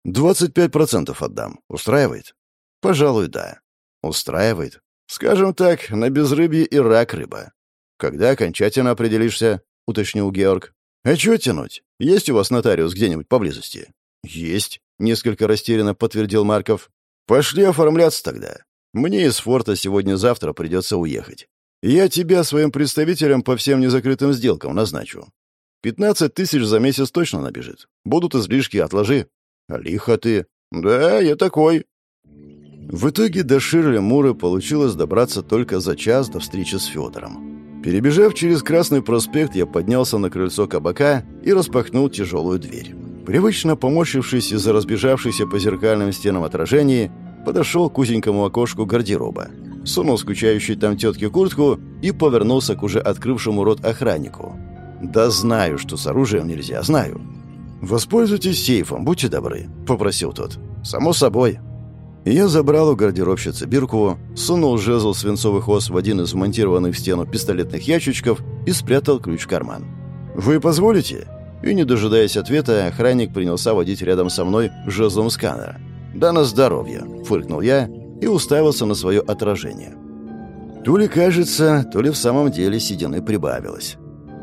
«Двадцать пять процентов отдам. Устраивает?» «Пожалуй, да». «Устраивает. Скажем так, на безрыбье и рак рыба». «Когда окончательно определишься?» — уточнил Георг. «А чего тянуть? Есть у вас нотариус где-нибудь поблизости?» «Есть», — несколько растерянно подтвердил Марков. «Пошли оформляться тогда. Мне из форта сегодня-завтра придется уехать. Я тебя своим представителям по всем незакрытым сделкам назначу. Пятнадцать тысяч за месяц точно набежит. Будут излишки, отложи. Лихо ты. Да, я такой. В итоге до Ширли Муры получилось добраться только за час до встречи с Федором. Перебежав через Красный проспект, я поднялся на крыльцо кабака и распахнул тяжелую дверь. Привычно поморщившись из-за разбежавшейся по зеркальным стенам отражений, подошел к узенькому окошку гардероба, сунул скучающей там тетке куртку и повернулся к уже открывшему рот охраннику. «Да знаю, что с оружием нельзя, знаю». «Воспользуйтесь сейфом, будьте добры», — попросил тот. «Само собой». Я забрал у гардеробщицы бирку, сунул жезл свинцовых ос в один из вмонтированных в стену пистолетных ящичков и спрятал ключ в карман. «Вы позволите?» И, не дожидаясь ответа, охранник принялся водить рядом со мной жезлом сканера. «Да на здоровье!» — фыркнул я и уставился на свое отражение. То ли кажется, то ли в самом деле седины прибавилось.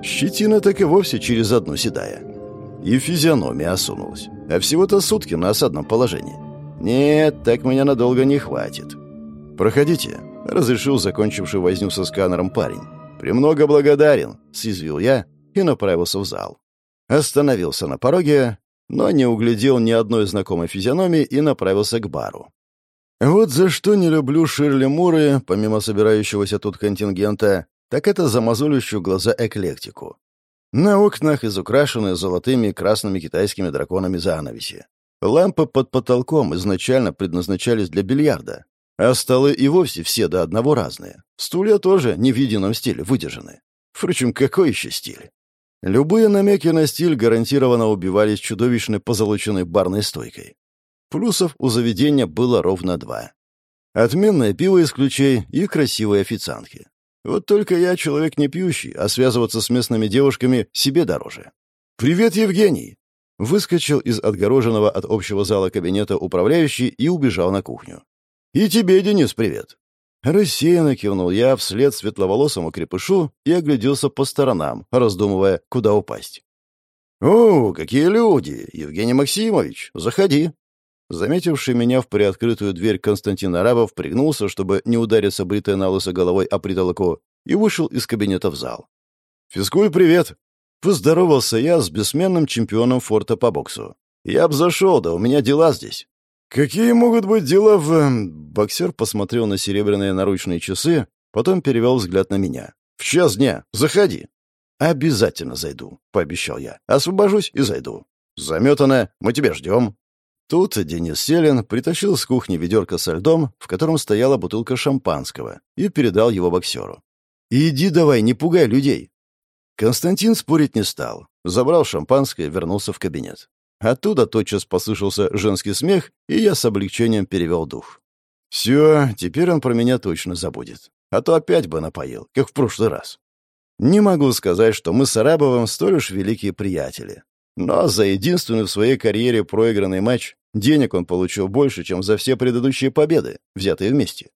Щетина так и вовсе через одну седая. И физиономия осунулась. А всего-то сутки на осадном положении. Нет, так меня надолго не хватит. «Проходите», — разрешил закончивший возню со сканером парень. «Премного благодарен», — съязвил я и направился в зал. Остановился на пороге, но не углядел ни одной знакомой физиономии и направился к бару. Вот за что не люблю Ширли Муры, помимо собирающегося тут контингента, так это за мозолющую глаза эклектику. На окнах изукрашены золотыми и красными китайскими драконами занавеси. Лампы под потолком изначально предназначались для бильярда, а столы и вовсе все до одного разные. Стулья тоже не в едином стиле выдержаны. Впрочем, какой еще стиль? Любые намеки на стиль гарантированно убивались чудовищной позолоченной барной стойкой. Плюсов у заведения было ровно два. Отменное пиво из ключей и красивые официантки. Вот только я человек не пьющий, а связываться с местными девушками себе дороже. «Привет, Евгений!» Выскочил из отгороженного от общего зала кабинета управляющий и убежал на кухню. «И тебе, Денис, привет!» Рассеянно кивнул я вслед светловолосому крепышу и огляделся по сторонам, раздумывая, куда упасть. «О, какие люди! Евгений Максимович, заходи!» Заметивший меня в приоткрытую дверь Константин Арабов пригнулся, чтобы не удариться бритой на головой о притолоку, и вышел из кабинета в зал. «Физкуль, привет!» Поздоровался я с бессменным чемпионом форта по боксу. «Я б зашел, да у меня дела здесь». «Какие могут быть дела в...» эм, Боксер посмотрел на серебряные наручные часы, потом перевел взгляд на меня. «В час дня. Заходи». «Обязательно зайду», — пообещал я. «Освобожусь и зайду». «Заметано. Мы тебя ждем». Тут Денис Селин притащил с кухни ведерко со льдом, в котором стояла бутылка шампанского, и передал его боксеру. «Иди давай, не пугай людей». Константин спорить не стал. Забрал шампанское и вернулся в кабинет. Оттуда тотчас послышался женский смех, и я с облегчением перевел дух. «Все, теперь он про меня точно забудет. А то опять бы напоил, как в прошлый раз». Не могу сказать, что мы с Арабовым столь уж великие приятели. Но за единственный в своей карьере проигранный матч денег он получил больше, чем за все предыдущие победы, взятые вместе.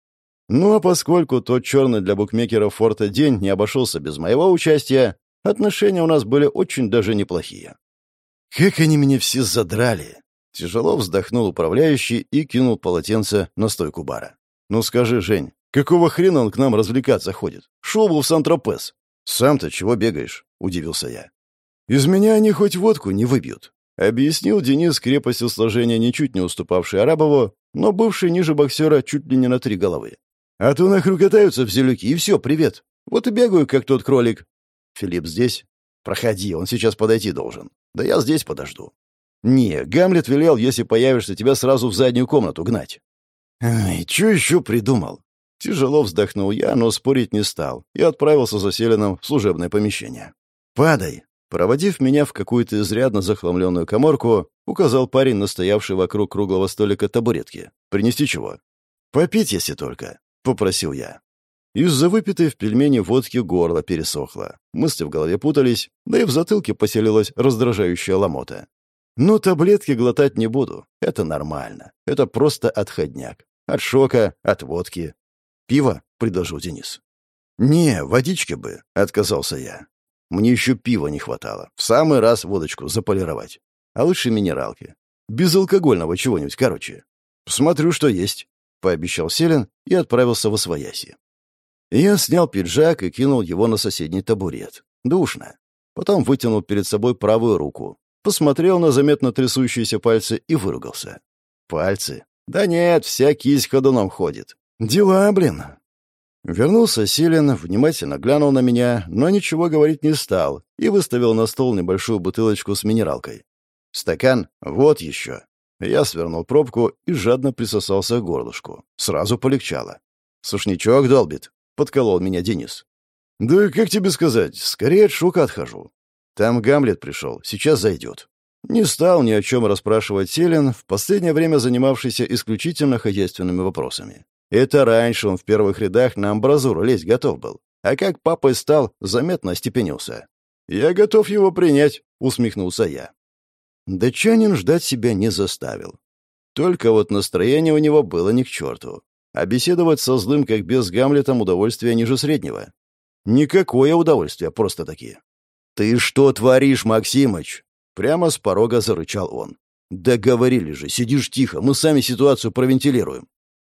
Ну а поскольку тот черный для букмекеров форта день не обошелся без моего участия, отношения у нас были очень даже неплохие. Как они меня все задрали! Тяжело вздохнул управляющий и кинул полотенце на стойку бара. «Ну скажи, Жень, какого хрена он к нам развлекаться ходит? Шел бы в Сан-Тропес!» «Сам-то чего бегаешь?» — удивился я. «Из меня они хоть водку не выбьют», — объяснил Денис крепостью сложения, ничуть не уступавший Арабову, но бывший ниже боксера чуть ли не на три головы. «А то нахрю катаются в зелюки, и все, привет. Вот и бегаю, как тот кролик». «Филипп здесь?» «Проходи, он сейчас подойти должен». «Да я здесь подожду». «Не, Гамлет велел, если появишься, тебя сразу в заднюю комнату гнать». «Ай, что еще придумал?» Тяжело вздохнул я, но спорить не стал и отправился за Селином в служебное помещение. «Падай!» Проводив меня в какую-то изрядно захламленную коморку, указал парень, настоявший вокруг круглого столика табуретки. «Принести чего?» «Попить, если только», — попросил я. Из-за выпитой в пельмени водки горло пересохло. Мысли в голове путались, да и в затылке поселилась раздражающая ломота. «Ну, таблетки глотать не буду. Это нормально. Это просто отходняк. От шока, от водки. Пиво?» — предложил Денис. «Не, водички бы», — отказался я. Мне еще пива не хватало. В самый раз водочку заполировать. А лучше минералки. Безалкогольного чего-нибудь, короче. Посмотрю, что есть», — пообещал Селин и отправился в Освояси. Я снял пиджак и кинул его на соседний табурет. Душно. Потом вытянул перед собой правую руку, посмотрел на заметно трясущиеся пальцы и выругался. «Пальцы? Да нет, вся кисть ходуном ходит. Дела, блин. Вернулся Силен, внимательно глянул на меня, но ничего говорить не стал и выставил на стол небольшую бутылочку с минералкой. «Стакан? Вот еще». Я свернул пробку и жадно присосался к горлышку. Сразу полегчало. «Сушничок долбит», — подколол меня Денис. «Да как тебе сказать, скорее от шока отхожу. Там Гамлет пришел, сейчас зайдет». Не стал ни о чем расспрашивать Селин, в последнее время занимавшийся исключительно хозяйственными вопросами. Это раньше он в первых рядах на амбразуру лезть готов был. А как папой стал, заметно остепенился. «Я готов его принять», — усмехнулся я. Датчанин ждать себя не заставил. Только вот настроение у него было ни к черту. А беседовать со злым, как без Гамлетом, удовольствие ниже среднего. Никакое удовольствие, просто-таки. «Ты что творишь, Максимыч?» Прямо с порога зарычал он. «Договорили же, сидишь тихо, мы сами ситуацию провентилируем.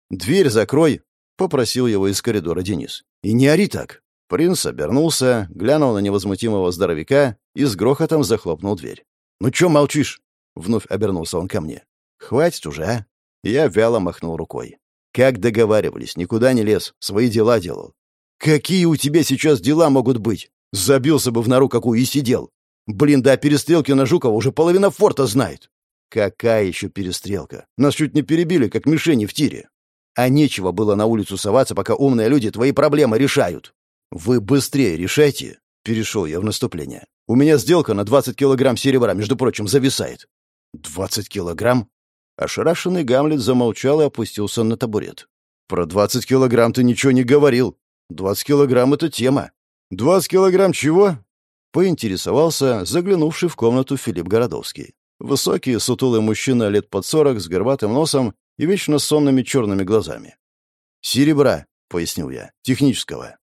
«Дверь закрой!» — попросил его из коридора Денис. «И не ори так!» Принц обернулся, глянул на невозмутимого здоровяка и с грохотом захлопнул дверь. «Ну чё молчишь?» — вновь обернулся он ко мне. «Хватит уже, а?» Я вяло махнул рукой. «Как договаривались, никуда не лез, свои дела делал». «Какие у тебя сейчас дела могут быть? Забился бы в нору какую и сидел. Блин, да перестрелки на Жукова уже половина форта знает». «Какая еще перестрелка? Нас чуть не перебили, как мишени в тире». А нечего было на улицу соваться, пока умные люди твои проблемы решают. Вы быстрее решайте, перешел я в наступление. У меня сделка на 20 килограмм серебра, между прочим, зависает. 20 килограмм? Ошарашенный Гамлет замолчал и опустился на табурет. Про 20 килограмм ты ничего не говорил. 20 килограмм — это тема». «20 килограмм чего?» — поинтересовался заглянувший в комнату Филипп Городовский. Высокий, сутулый мужчина лет под сорок, с горбатым носом и вечно сонными черными глазами. «Серебра», — пояснил я, — «технического».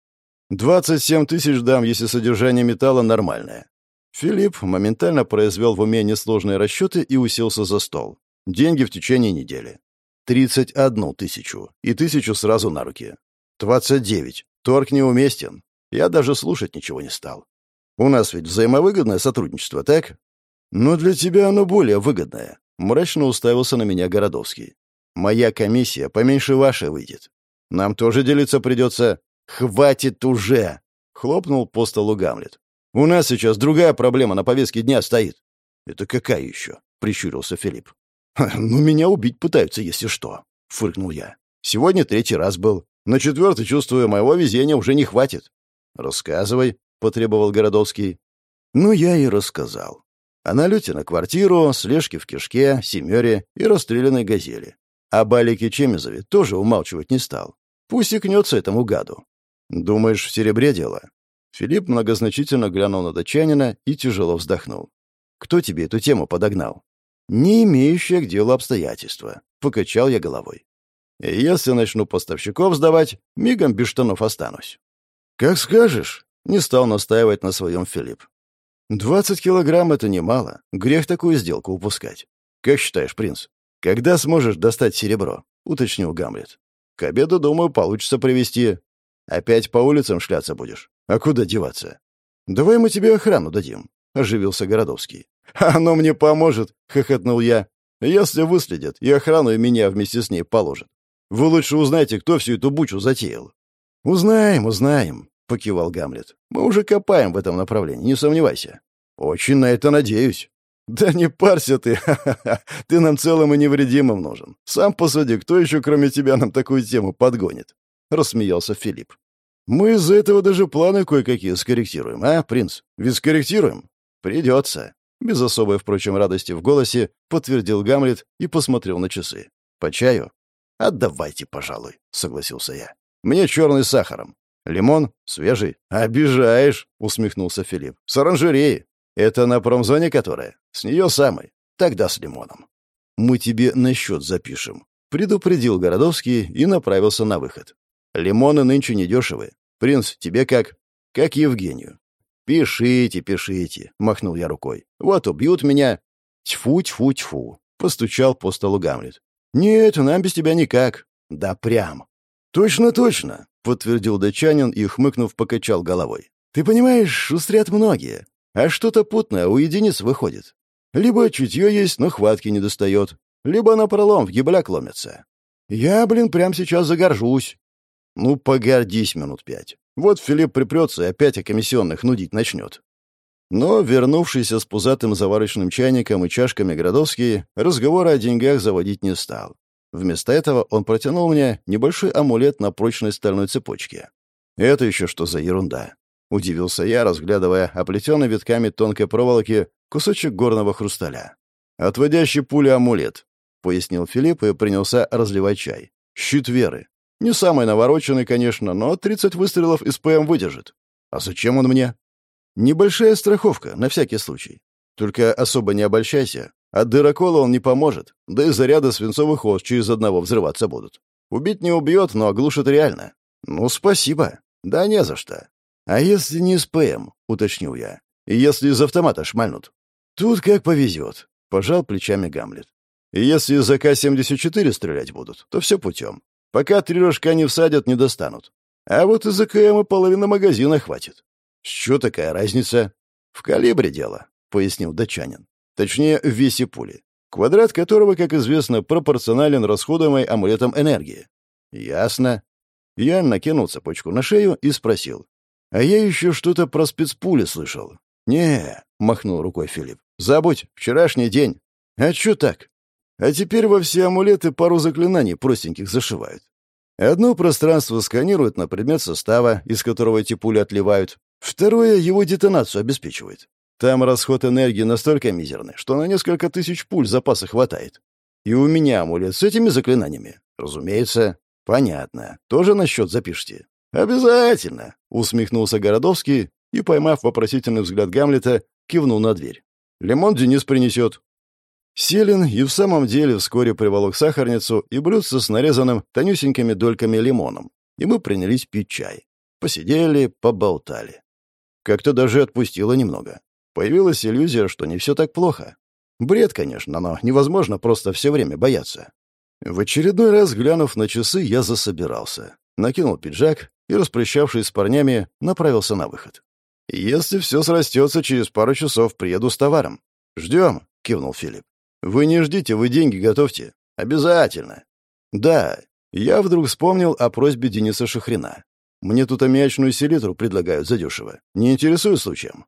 «Двадцать семь тысяч дам, если содержание металла нормальное». Филипп моментально произвел в уме несложные расчеты и уселся за стол. Деньги в течение недели. Тридцать одну тысячу. И тысячу сразу на руки. Двадцать девять. Торг неуместен. Я даже слушать ничего не стал. У нас ведь взаимовыгодное сотрудничество, так? Но для тебя оно более выгодное. Мрачно уставился на меня Городовский. Моя комиссия поменьше вашей выйдет. Нам тоже делиться придется. Хватит уже! Хлопнул по столу Гамлет. У нас сейчас другая проблема на повестке дня стоит. Это какая еще? Прищурился Филипп. «Ну, меня убить пытаются, если что», — фыркнул я. «Сегодня третий раз был. На четвертый, чувствую, моего везения уже не хватит». «Рассказывай», — потребовал Городовский. Ну, я и рассказал. О налете на квартиру, слежке в кишке, семере и расстрелянной газели. О Балике Чемизове тоже умалчивать не стал. Пусть икнется этому гаду. «Думаешь, в серебре дело?» Филипп многозначительно глянул на датчанина и тяжело вздохнул. «Кто тебе эту тему подогнал?» «Не имеющее к делу обстоятельства», — покачал я головой. «Если начну поставщиков сдавать, мигом без штанов останусь». «Как скажешь», — не стал настаивать на своем Филипп. «Двадцать килограмм — это немало. Грех такую сделку упускать. Как считаешь, принц, когда сможешь достать серебро?» — уточнил Гамлет. «К обеду, думаю, получится привезти. Опять по улицам шляться будешь. А куда деваться?» «Давай мы тебе охрану дадим», — оживился Городовский. «Оно мне поможет», — хохотнул я. «Если выследят, и охрану меня вместе с ней положат. Вы лучше узнайте, кто всю эту бучу затеял». «Узнаем, узнаем», — покивал Гамлет. «Мы уже копаем в этом направлении, не сомневайся». «Очень на это надеюсь». «Да не парься ты, ты нам целым и невредимым нужен. Сам посуди, кто еще кроме тебя нам такую тему подгонит?» — рассмеялся Филипп. «Мы из-за этого даже планы кое-какие скорректируем, а, принц? Ведь скорректируем?» «Придется». Без особой, впрочем, радости в голосе подтвердил Гамлет и посмотрел на часы. «По чаю?» «Отдавайте, пожалуй», — согласился я. «Мне черный с сахаром. Лимон? Свежий?» «Обижаешь», — усмехнулся Филипп. «С оранжереи. Это на промзоне которая? С нее самой. Тогда с лимоном. Мы тебе на счет запишем. Предупредил Городовский и направился на выход. Лимоны нынче недешевые. Принц, тебе как? Как Евгению. «Пишите, пишите», — махнул я рукой. «Вот убьют меня». «Тьфу, тьфу, тьфу», — постучал по столу Гамлет. «Нет, нам без тебя никак». «Да прям». «Точно, точно», — подтвердил датчанин и, хмыкнув, покачал головой. «Ты понимаешь, шустрят многие. А что-то путное у единиц выходит. Либо чутье есть, но хватки не достает, либо на пролом в гибляк ломятся. Я, блин, прямо сейчас загоржусь. Ну, погордись минут пять. Вот Филипп припрется и опять о комиссионных нудить начнет. Но, вернувшийся с пузатым заварочным чайником и чашками Градовский, разговора о деньгах заводить не стал. Вместо этого он протянул мне небольшой амулет на прочной стальной цепочке. Это еще что за ерунда? — удивился я, разглядывая оплетенный витками тонкой проволоки кусочек горного хрусталя. «Отводящий пули амулет», — пояснил Филипп и принялся разливать чай. «Щит веры. Не самый навороченный, конечно, но 30 выстрелов из ПМ выдержит. А зачем он мне?» «Небольшая страховка, на всякий случай. Только особо не обольщайся. От дырокола он не поможет, да и заряды свинцовых ос через одного взрываться будут. Убить не убьет, но оглушит реально. Ну, спасибо. Да не за что. «А если не из ПМ?» — уточнил я. «И если из автомата шмальнут?» «Тут как повезет», — пожал плечами Гамлет. «И если из АК-74 стрелять будут, то все путем. Пока три рожка не всадят, не достанут. А вот из АКМ и половина магазина хватит». «С чего такая разница?» «В калибре дело», — пояснил датчанин. «Точнее, в весе пули, квадрат которого, как известно, пропорционален расходуемой амулетом энергии». «Ясно». Я накинул цепочку на шею и спросил. А я еще что-то про спецпули слышал. «Не», — махнул рукой Филипп, — «забудь, вчерашний день». «А что так?» «А теперь во все амулеты пару заклинаний простеньких зашивают. Одно пространство сканирует на предмет состава, из которого эти пули отливают. Второе — его детонацию обеспечивает. Там расход энергии настолько мизерный, что на несколько тысяч пуль запаса хватает. И у меня амулет с этими заклинаниями. Разумеется. Понятно. Тоже на счет запишите. «Обязательно!» — усмехнулся Городовский и, поймав вопросительный взгляд Гамлета, кивнул на дверь. «Лимон Денис принесет». Селин и в самом деле вскоре приволок сахарницу и блюдце с нарезанным тонюсенькими дольками лимоном, и мы принялись пить чай. Посидели, поболтали. Как-то даже отпустило немного. Появилась иллюзия, что не все так плохо. Бред, конечно, но невозможно просто все время бояться. В очередной раз, глянув на часы, я засобирался. Накинул пиджак и, распрощавшись с парнями, направился на выход. «Если все срастется, через пару часов приеду с товаром». «Ждем», — кивнул Филипп. «Вы не ждите, вы деньги готовьте». «Обязательно». «Да». Я вдруг вспомнил о просьбе Дениса Шахрина. Мне тут аммиачную селитру предлагают задешево. Не интересует случаем?»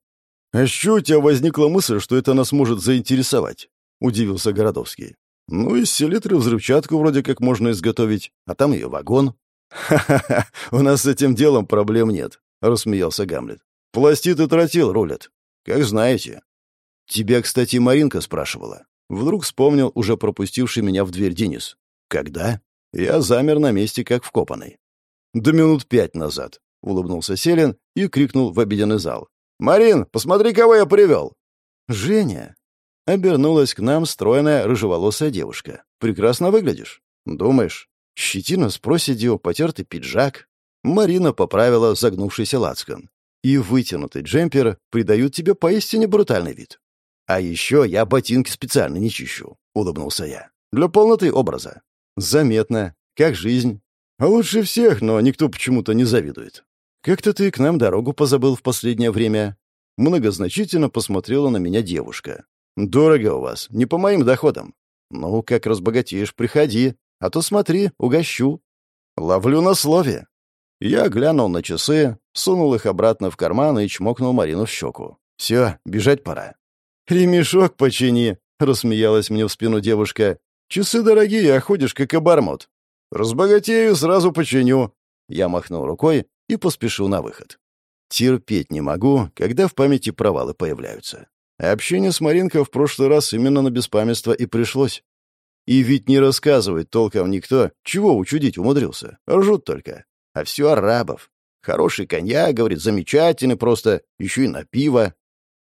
«А с чего у тебя возникла мысль, что это нас может заинтересовать?» — удивился Городовский. «Ну, из селитры взрывчатку вроде как можно изготовить, а там ее вагон». «Ха-ха-ха, у нас с этим делом проблем нет», — рассмеялся Гамлет. «Пластит и тротил рулят. Как знаете». «Тебя, кстати, Маринка спрашивала». Вдруг вспомнил уже пропустивший меня в дверь Денис. «Когда?» Я замер на месте, как вкопанный. «Да минут пять назад», — улыбнулся Селин и крикнул в обеденный зал. «Марин, посмотри, кого я привел!» «Женя!» — обернулась к нам стройная рыжеволосая девушка. «Прекрасно выглядишь. Думаешь, щетина с проседью, потертый пиджак?» Марина поправила загнувшийся лацкан. «И вытянутый джемпер придают тебе поистине брутальный вид. А еще я ботинки специально не чищу», — улыбнулся я. «Для полноты образа. Заметно. Как жизнь. А лучше всех, но никто почему-то не завидует. Как-то ты к нам дорогу позабыл в последнее время. Многозначительно посмотрела на меня девушка. Дорого у вас, не по моим доходам. Ну, как разбогатеешь, приходи, а то смотри, угощу. Ловлю на слове. Я глянул на часы, сунул их обратно в карман и чмокнул Марину в щеку. Все, бежать пора. «Ремешок почини», — рассмеялась мне в спину девушка. «Часы дорогие, а ходишь как обормот. «Разбогатею, сразу починю». Я махнул рукой и поспешил на выход. Терпеть не могу, когда в памяти провалы появляются. общение с Маринкой в прошлый раз именно на беспамятство и пришлось. И ведь не рассказывает толком никто, чего учудить умудрился. Ржут только. А все арабов. Хороший коньяк, говорит, замечательный просто, еще и на пиво.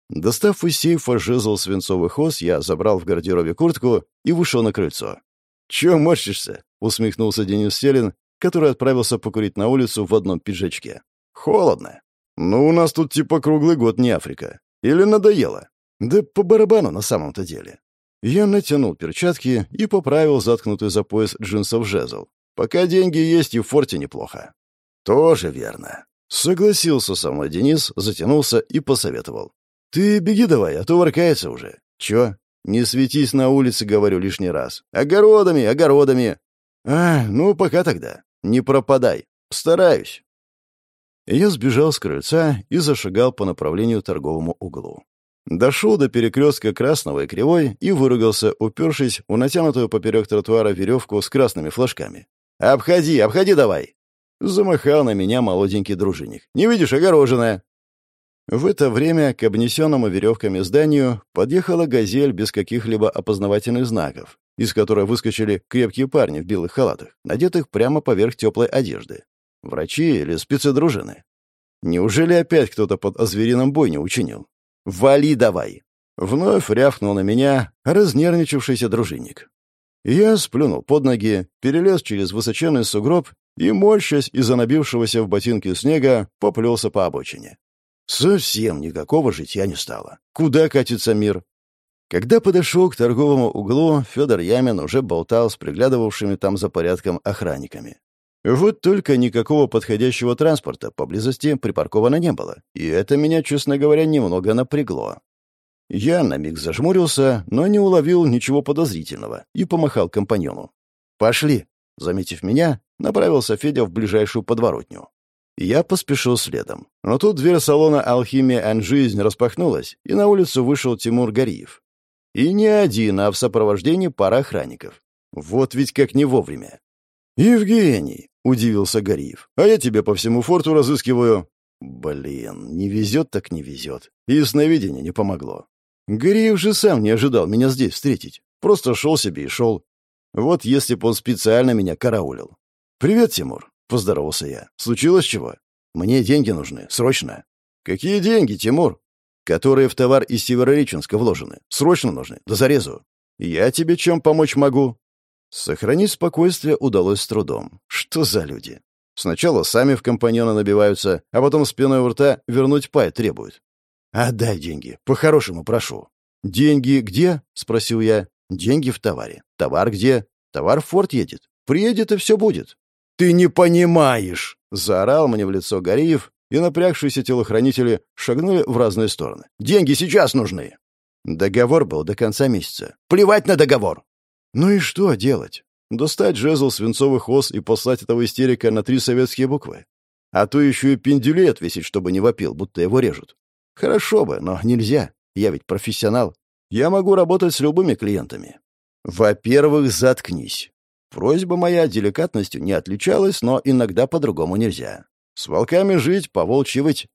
Достав из сейфа жезл свинцовых ос, я забрал в гардеробе куртку и вышел на крыльцо. «Чего морщишься?» — усмехнулся Денис Селин, который отправился покурить на улицу в одном пиджачке. «Холодно. Ну, у нас тут типа круглый год не Африка. Или надоело? Да по барабану на самом-то деле». Я натянул перчатки и поправил заткнутый за пояс джинсов жезл. «Пока деньги есть, и в форте неплохо». «Тоже верно». Согласился со мной Денис, затянулся и посоветовал. «Ты беги давай, а то воркается уже». «Чё? Не светись на улице, говорю лишний раз. Огородами, огородами. А, ну, пока тогда. Не пропадай. Стараюсь. Я сбежал с крыльца и зашагал по направлению торговому углу. Дошел до перекрестка Красного и Кривой и выругался, упершись у натянутую поперек тротуара веревку с красными флажками. «Обходи, обходи давай!» Замахал на меня молоденький дружинник. «Не видишь, огороженная!» В это время к обнесенному веревками зданию подъехала «Газель» без каких-либо опознавательных знаков, из которой выскочили крепкие парни в белых халатах, надетых прямо поверх теплой одежды. Врачи или спецдружины. Неужели опять кто-то под озверином бойню учинил? «Вали давай!» Вновь рявкнул на меня разнервничавшийся дружинник. Я сплюнул под ноги, перелез через высоченный сугроб и, морщась из-за набившегося в ботинки снега, поплелся по обочине. Совсем никакого житья не стало. Куда катится мир? Когда подошел к торговому углу, Федор Ямин уже болтал с приглядывавшими там за порядком охранниками. Вот только никакого подходящего транспорта поблизости припарковано не было, и это меня, честно говоря, немного напрягло. Я на миг зажмурился, но не уловил ничего подозрительного и помахал компаньону. «Пошли!» Заметив меня, направился Федя в ближайшую подворотню. Я поспешил следом. Но тут дверь салона «Алхимия and Жизнь» распахнулась, и на улицу вышел Тимур Гариев. И не один, а в сопровождении пара охранников. Вот ведь как не вовремя. «Евгений!» — удивился Гариев. «А я тебя по всему форту разыскиваю». Блин, не везет так не везет. И сновидение не помогло. Гариев же сам не ожидал меня здесь встретить. Просто шел себе и шел. Вот если бы он специально меня караулил. «Привет, Тимур!» — поздоровался я. «Случилось чего? Мне деньги нужны. Срочно». «Какие деньги, Тимур?» «Которые в товар из Северореченска вложены. Срочно нужны. До зарезу». «Я тебе чем помочь могу?» Сохранить спокойствие удалось с трудом. Что за люди? Сначала сами в компаньона набиваются, а потом спиной у рта вернуть пай требуют. «Отдай деньги. По-хорошему прошу». «Деньги где?» — спросил я. «Деньги в товаре. Товар где? Товар в форт едет. Приедет, и все будет». «Ты не понимаешь!» — заорал мне в лицо Гореев, и напрягшиеся телохранители шагнули в разные стороны. «Деньги сейчас нужны!» Договор был до конца месяца. «Плевать на договор!» Ну и что делать? Достать жезл свинцовых ос и послать этого истерика на три советские буквы? А то еще и пендюлей отвесить, чтобы не вопил, будто его режут. Хорошо бы, но нельзя. Я ведь профессионал. Я могу работать с любыми клиентами. Во-первых, заткнись. Просьба моя деликатностью не отличалась, но иногда по-другому нельзя. С волками жить, по волчьи выть.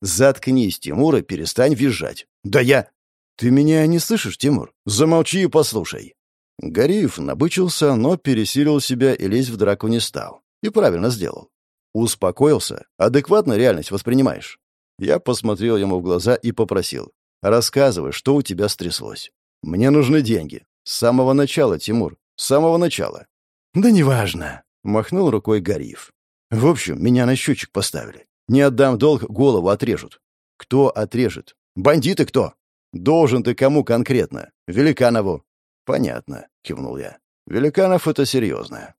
Заткнись, Тимур, и перестань визжать. Да я... Ты меня не слышишь, Тимур? Замолчи и послушай. Гариев набычился, но пересилил себя и лезть в драку не стал. И правильно сделал. Успокоился. Адекватно реальность воспринимаешь. Я посмотрел ему в глаза и попросил. «Рассказывай, что у тебя стряслось. Мне нужны деньги. С самого начала, Тимур. С самого начала». «Да неважно», — махнул рукой Гариев. «В общем, меня на счетчик поставили. Не отдам долг, голову отрежут». «Кто отрежет? Бандиты кто?» «Должен ты кому конкретно? Великанову». «Понятно», — кивнул я. «Великанов — это серьезно».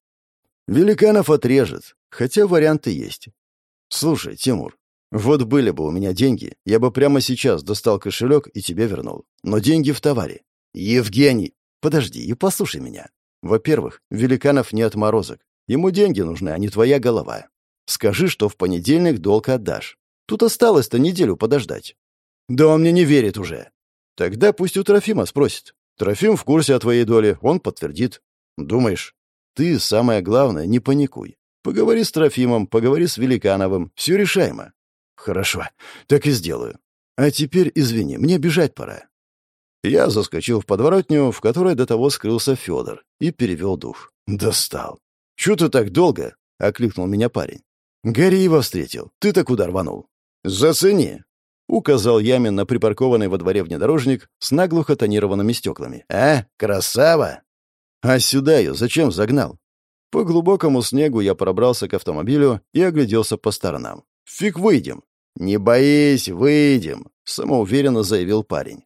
«Великанов отрежет, хотя варианты есть. Слушай, Тимур, вот были бы у меня деньги, я бы прямо сейчас достал кошелек и тебе вернул. Но деньги в товаре. Евгений, подожди и послушай меня. Во-первых, Великанов не отморозок. Ему деньги нужны, а не твоя голова. Скажи, что в понедельник долг отдашь. Тут осталось-то неделю подождать. Да он мне не верит уже. Тогда пусть у Трофима спросит. Трофим в курсе о твоей доле, он подтвердит. Думаешь? Ты, самое главное, не паникуй. Поговори с Трофимом, поговори с Великановым. Все решаемо. Хорошо, так и сделаю. А теперь, извини, мне бежать пора. Я заскочил в подворотню, в которой до того скрылся Федор, и перевел дух. Достал. «Чё ты так долго?» — окликнул меня парень. «Гореева встретил. Ты-то куда рванул?» «Зацени!» — указал Ямин на припаркованный во дворе внедорожник с наглухо тонированными стеклами. «А, красава!» «А сюда ее зачем загнал?» По глубокому снегу я пробрался к автомобилю и огляделся по сторонам. «Фиг выйдем!» «Не боись, выйдем!» — самоуверенно заявил парень.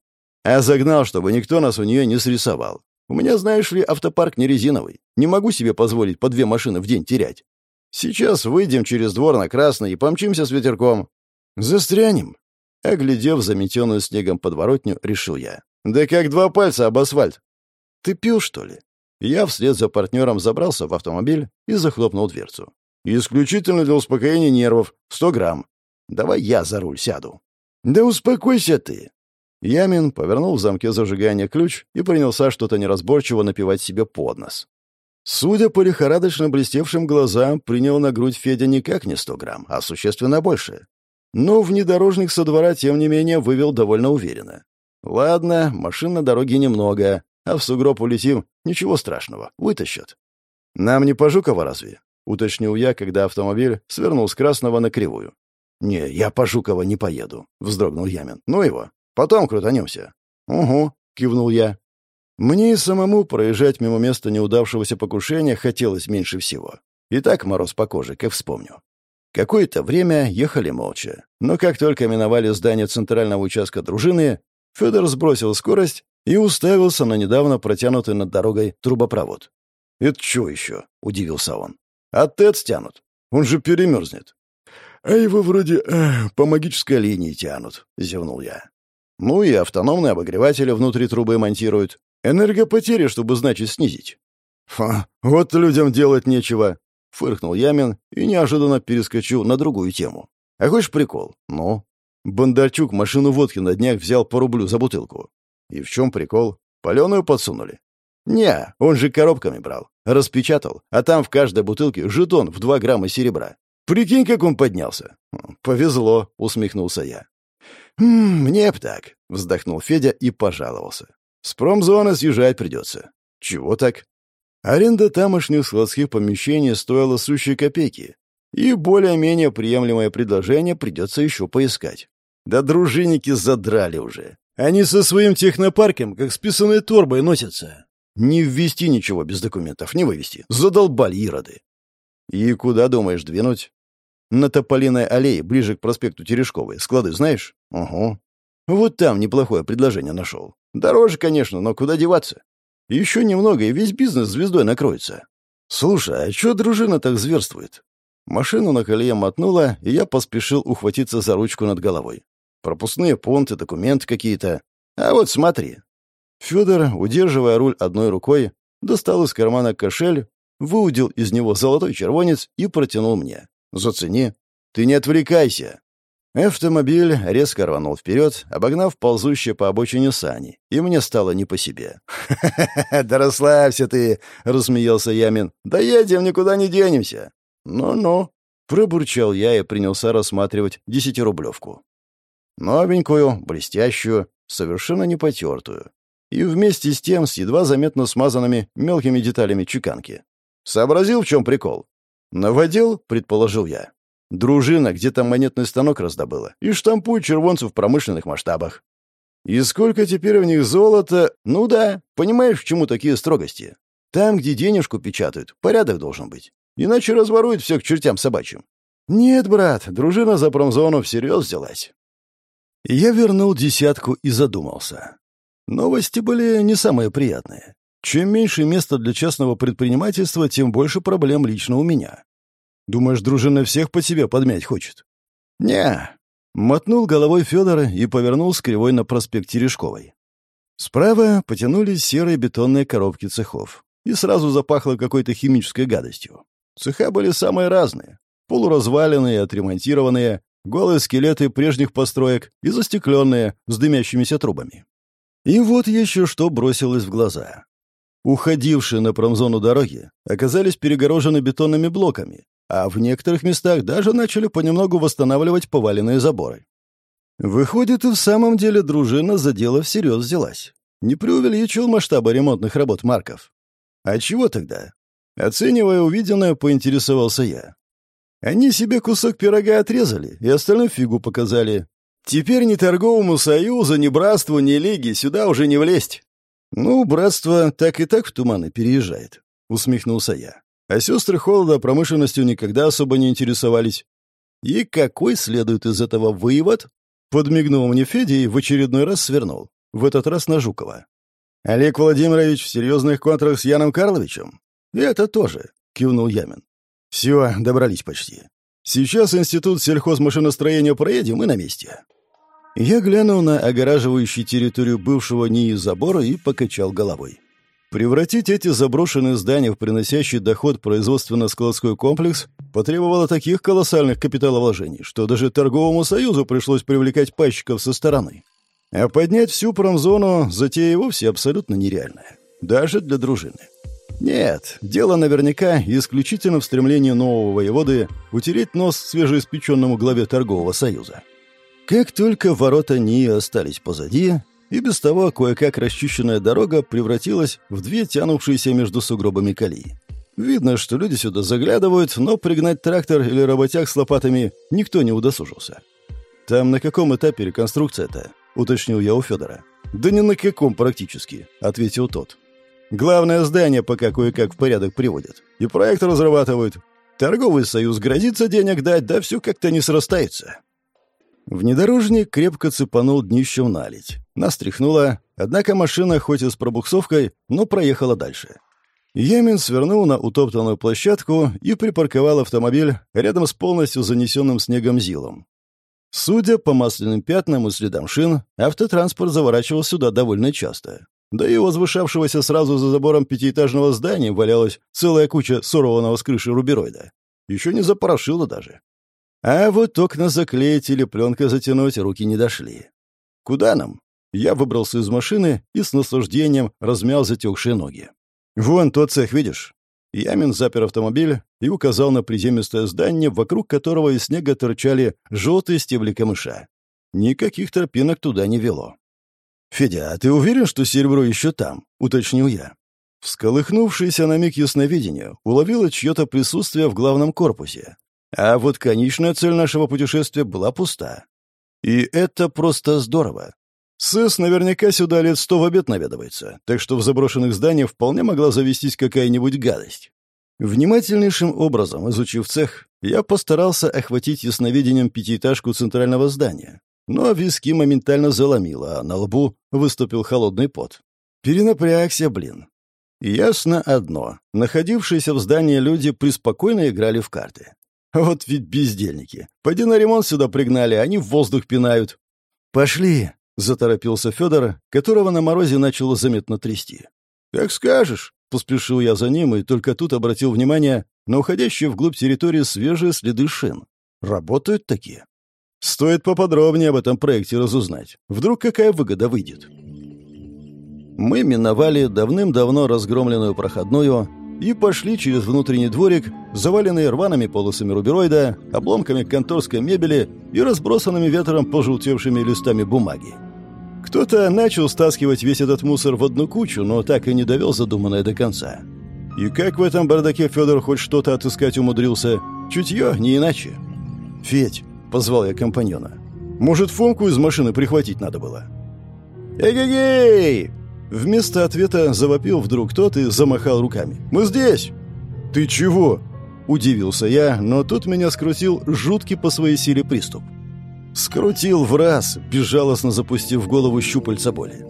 «А загнал, чтобы никто нас у нее не срисовал. У меня, знаешь ли, автопарк не резиновый. Не могу себе позволить по две машины в день терять. Сейчас выйдем через двор на Красный и помчимся с ветерком. Застрянем!» Оглядев заметенную снегом подворотню, решил я. «Да как два пальца об асфальт!» «Ты пил, что ли?» Я вслед за партнером забрался в автомобиль и захлопнул дверцу. «Исключительно для успокоения нервов. Сто грамм. Давай я за руль сяду». «Да успокойся ты!» Ямин повернул в замке зажигания ключ и принялся что-то неразборчиво напевать себе под нос. Судя по лихорадочно блестевшим глазам, принял на грудь Федя никак не сто грамм, а существенно больше. Но внедорожник со двора, тем не менее, вывел довольно уверенно. «Ладно, машин на дороге немного, а в сугроб улетим, ничего страшного, вытащат». «Нам не по Жукова разве?» — уточнил я, когда автомобиль свернул с Красного на Кривую. «Не, я по Жукова не поеду», — вздрогнул Ямин. «Ну его, потом крутанемся». «Угу», — кивнул я. Мне и самому проезжать мимо места неудавшегося покушения хотелось меньше всего. И так мороз по коже, как вспомню. Какое-то время ехали молча. Но как только миновали здание центрального участка дружины, Федор сбросил скорость и уставился на недавно протянутый над дорогой трубопровод. «Это что еще?» — удивился он. «А ТЭЦ тянут. Он же перемерзнет». «А его вроде э, по магической линии тянут», — зевнул я. «Ну и автономные обогреватели внутри трубы монтируют. Энергопотери, чтобы, значит, снизить». «Фа, вот людям делать нечего», — фыркнул Ямин и неожиданно перескочил на другую тему. «А хочешь прикол? Ну?» Бондарчук машину водки на днях взял по рублю за бутылку. И в чем прикол? Паленую подсунули. Не, он же коробками брал. Распечатал, а там в каждой бутылке жетон в два грамма серебра. Прикинь, как он поднялся. Повезло, усмехнулся я. «Хм, мне б так», — вздохнул Федя и пожаловался. «С промзоны съезжать придется». «Чего так?» Аренда тамошних складских помещений стоила сущие копейки, И более-менее приемлемое предложение придется еще поискать. Да дружинники задрали уже. Они со своим технопарком, как с писаной торбой, носятся. Не ввести ничего без документов, не вывести. Задолбали ироды. И куда думаешь двинуть? На Тополиной аллее, ближе к проспекту Терешковой. Склады знаешь? Угу. Вот там неплохое предложение нашел. Дороже, конечно, но куда деваться? Еще немного, и весь бизнес звездой накроется. Слушай, а что дружина так зверствует? Машину на колее мотнула, и я поспешил ухватиться за ручку над головой. Пропускные пункты, документы какие-то. А вот смотри. Федор, удерживая руль одной рукой, достал из кармана кошель, выудил из него золотой червонец и протянул мне. «Зацени. Ты не отвлекайся». Автомобиль резко рванул вперед, обогнав ползущие по обочине сани, и мне стало не по себе. «Ха-ха-ха, да расслабься ты!» — рассмеялся Ямин. «Да едем, никуда не денемся!» «Ну-ну», — пробурчал я и принялся рассматривать десятирублевку. Новенькую, блестящую, совершенно не потертую. И вместе с тем с едва заметно смазанными мелкими деталями чеканки. Сообразил, в чем прикол? Наводил, предположил я. Дружина где-то монетный станок раздобыла и штампует червонцев в промышленных масштабах. И сколько теперь в них золота? Ну да, понимаешь, к чему такие строгости? Там, где денежку печатают, порядок должен быть. Иначе разворуют все к чертям собачьим. Нет, брат, дружина за промзону всерьез взялась. Я вернул десятку и задумался. Новости были не самые приятные. Чем меньше места для частного предпринимательства, тем больше проблем лично у меня. Думаешь, дружина всех по себе подмять хочет? Не. Мотнул головой Федора и повернул с кривой на проспект Терешковой. Справа потянулись серые бетонные коробки цехов. И сразу запахло какой-то химической гадостью. Цеха были самые разные. Полуразваленные, отремонтированные, голые скелеты прежних построек и застекленные, с дымящимися трубами. И вот еще что бросилось в глаза. Уходившие на промзону дороги оказались перегорожены бетонными блоками, а в некоторых местах даже начали понемногу восстанавливать поваленные заборы. Выходит, и в самом деле дружина за дело всерьез взялась. Не преувеличил масштабы ремонтных работ Марков. А чего тогда? Оценивая увиденное, поинтересовался я. Они себе кусок пирога отрезали и остальным фигу показали. Теперь ни торговому союзу, ни братству, ни лиге сюда уже не влезть. «Ну, братство так и так в туманы переезжает», — усмехнулся я. А сестры холода промышленностью никогда особо не интересовались. И какой следует из этого вывод? Подмигнул мне Федя и в очередной раз свернул. В этот раз на Жукова. «Олег Владимирович в серьезных контрах с Яном Карловичем?» «Это тоже», — кивнул Ямин. «Все, добрались почти. Сейчас институт сельхозмашиностроения проедем и на месте». Я глянул на огораживающий территорию бывшего НИИ забора и покачал головой. Превратить эти заброшенные здания в приносящий доход производственно-складской комплекс потребовало таких колоссальных капиталовложений, что даже торговому союзу пришлось привлекать пайщиков со стороны. А поднять всю промзону затея вовсе абсолютно нереальная. Даже для дружины. Нет, дело наверняка исключительно в стремлении нового воеводы утереть нос свежеиспеченному главе торгового союза. Как только ворота НИИ остались позади, и без того кое-как расчищенная дорога превратилась в две тянувшиеся между сугробами колеи. Видно, что люди сюда заглядывают, но пригнать трактор или работяг с лопатами никто не удосужился. «Там на каком этапе реконструкция-то?» — уточнил я у Федора. «Да ни на каком практически», — ответил тот. «Главное здание пока кое-как в порядок приводят. И проект разрабатывают. Торговый союз грозится денег дать, да все как-то не срастается». Внедорожник крепко цепанул днищем налить. Нас тряхнуло, однако машина, хоть и с пробуксовкой, но проехала дальше. Йемин свернул на утоптанную площадку и припарковал автомобиль рядом с полностью занесенным снегом зилом. Судя по масляным пятнам и следам шин, автотранспорт заворачивал сюда довольно часто. Да и возвышавшегося сразу за забором пятиэтажного здания валялась целая куча сорванного с крыши рубероида. Еще не запорошило даже. А вот окна заклеить или пленкой затянуть руки не дошли. Куда нам? Я выбрался из машины и с наслаждением размял затекшие ноги. «Вон тот цех, видишь?» Ямин запер автомобиль и указал на приземистое здание, вокруг которого из снега торчали желтые стебли камыша. Никаких тропинок туда не вело. «Федя, а ты уверен, что серебро еще там?» — уточнил я. Всколыхнувшееся на миг ясновидение уловило чье-то присутствие в главном корпусе, А вот конечная цель нашего путешествия была пуста. И это просто здорово. СЭС наверняка сюда лет сто в обед наведывается, так что в заброшенных зданиях вполне могла завестись какая-нибудь гадость. Внимательнейшим образом изучив цех, я постарался охватить ясновидением пятиэтажку центрального здания. Но виски моментально заломило, а на лбу выступил холодный пот. Перенапрягся, блин. Ясно одно. Находившиеся в здании люди преспокойно играли в карты. Вот ведь бездельники. Пойди на ремонт сюда пригнали, они в воздух пинают. «Пошли!» Заторопился Федор, которого на морозе начало заметно трясти. «Как скажешь», — поспешил я за ним и только тут обратил внимание на уходящие вглубь территории свежие следы шин. Работают такие. Стоит поподробнее об этом проекте разузнать. Вдруг какая выгода выйдет. Мы миновали давным-давно разгромленную проходную и пошли через внутренний дворик, заваленный рваными полосами рубероида, обломками конторской мебели и разбросанными ветром пожелтевшими листами бумаги. Кто-то начал стаскивать весь этот мусор в одну кучу, но так и не довел задуманное до конца. И как в этом бардаке Федор хоть что-то отыскать умудрился? Чутье, не иначе. «Федь», — позвал я компаньона, — «может, Фомку из машины прихватить надо было?» «Эгегей!» Вместо ответа завопил вдруг тот и замахал руками. «Мы здесь!» «Ты чего?» Удивился я, но тут меня скрутил жуткий по своей силе приступ. Скрутил в раз, безжалостно запустив в голову щупальца боли.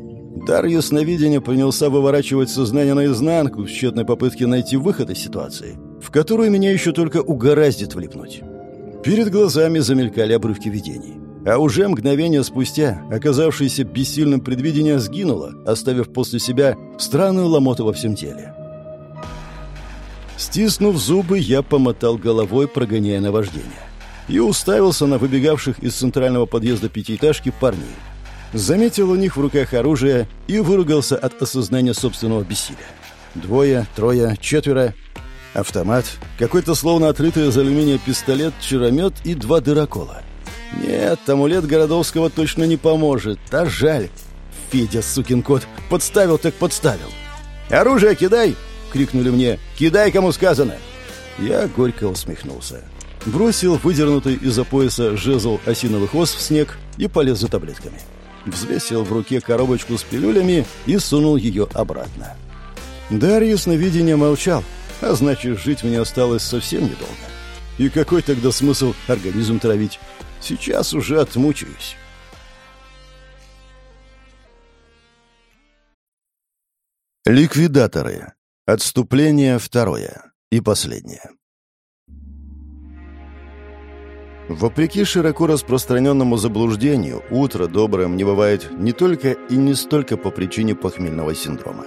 Дар ясновидения принялся выворачивать сознание наизнанку в тщетной попытке найти выход из ситуации, в которую меня еще только угораздит влипнуть. Перед глазами замелькали обрывки видений. А уже мгновение спустя оказавшееся бессильным предвидение сгинуло, оставив после себя странную ломоту во всем теле. Стиснув зубы, я помотал головой, прогоняя наваждение и уставился на выбегавших из центрального подъезда пятиэтажки парней. Заметил у них в руках оружие и выругался от осознания собственного бессилия. Двое, трое, четверо. Автомат, какой-то словно отрытый из алюминия пистолет, чаромет и два дырокола. Нет, амулет Городовского точно не поможет, а жаль. Федя, сукин кот, подставил так подставил. «Оружие кидай!» — крикнули мне. «Кидай, кому сказано!» Я горько усмехнулся бросил выдернутый из-за пояса жезл осиновых ос в снег и полез за таблетками. Взвесил в руке коробочку с пилюлями и сунул ее обратно. Дар ясновидения молчал, а значит, жить мне осталось совсем недолго. И какой тогда смысл организм травить? Сейчас уже отмучаюсь. Ликвидаторы. Отступление второе и последнее. Вопреки широко распространенному заблуждению, утро добрым не бывает не только и не столько по причине похмельного синдрома.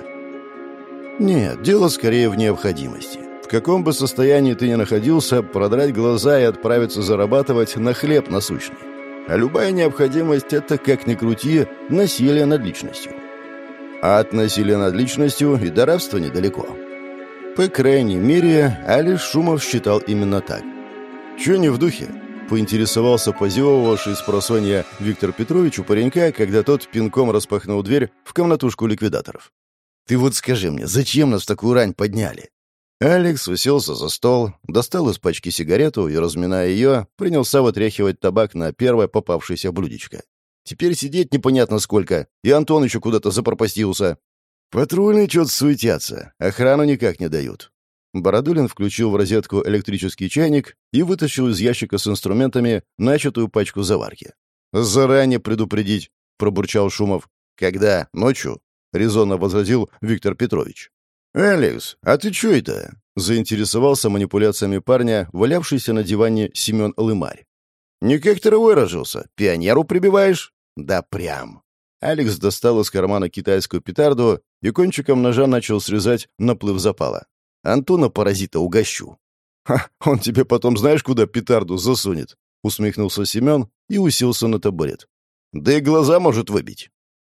Нет, дело скорее в необходимости. Каком бы состоянии ты ни находился, продрать глаза и отправиться зарабатывать на хлеб насущный. А любая необходимость – это, как ни крути, насилие над личностью. А от насилия над личностью и до рабства недалеко. По крайней мере, Али Шумов считал именно так. Чё не в духе? поинтересовался позевывавший с просонья Виктор Петрович у паренька, когда тот пинком распахнул дверь в комнатушку ликвидаторов. «Ты вот скажи мне, зачем нас в такую рань подняли?» Алекс уселся за стол, достал из пачки сигарету и, разминая ее, принялся вытряхивать табак на первое попавшееся блюдечко. «Теперь сидеть непонятно сколько, и Антон еще куда-то запропастился. Патрульные что-то суетятся, охрану никак не дают. Бородулин включил в розетку электрический чайник и вытащил из ящика с инструментами начатую пачку заварки. «Заранее предупредить», — пробурчал Шумов. «Когда? Ночью?» — резонно возразил Виктор Петрович. «Алекс, а ты чё это?» — заинтересовался манипуляциями парня, валявшийся на диване Семен Лымарь. «Не как травой рожился. Пионеру прибиваешь?» «Да прям». Алекс достал из кармана китайскую петарду и кончиком ножа начал срезать наплыв запала. Антона-паразита угощу». «Ха, он тебе потом знаешь, куда петарду засунет?» — усмехнулся Семен и уселся на табурет. «Да и глаза может выбить».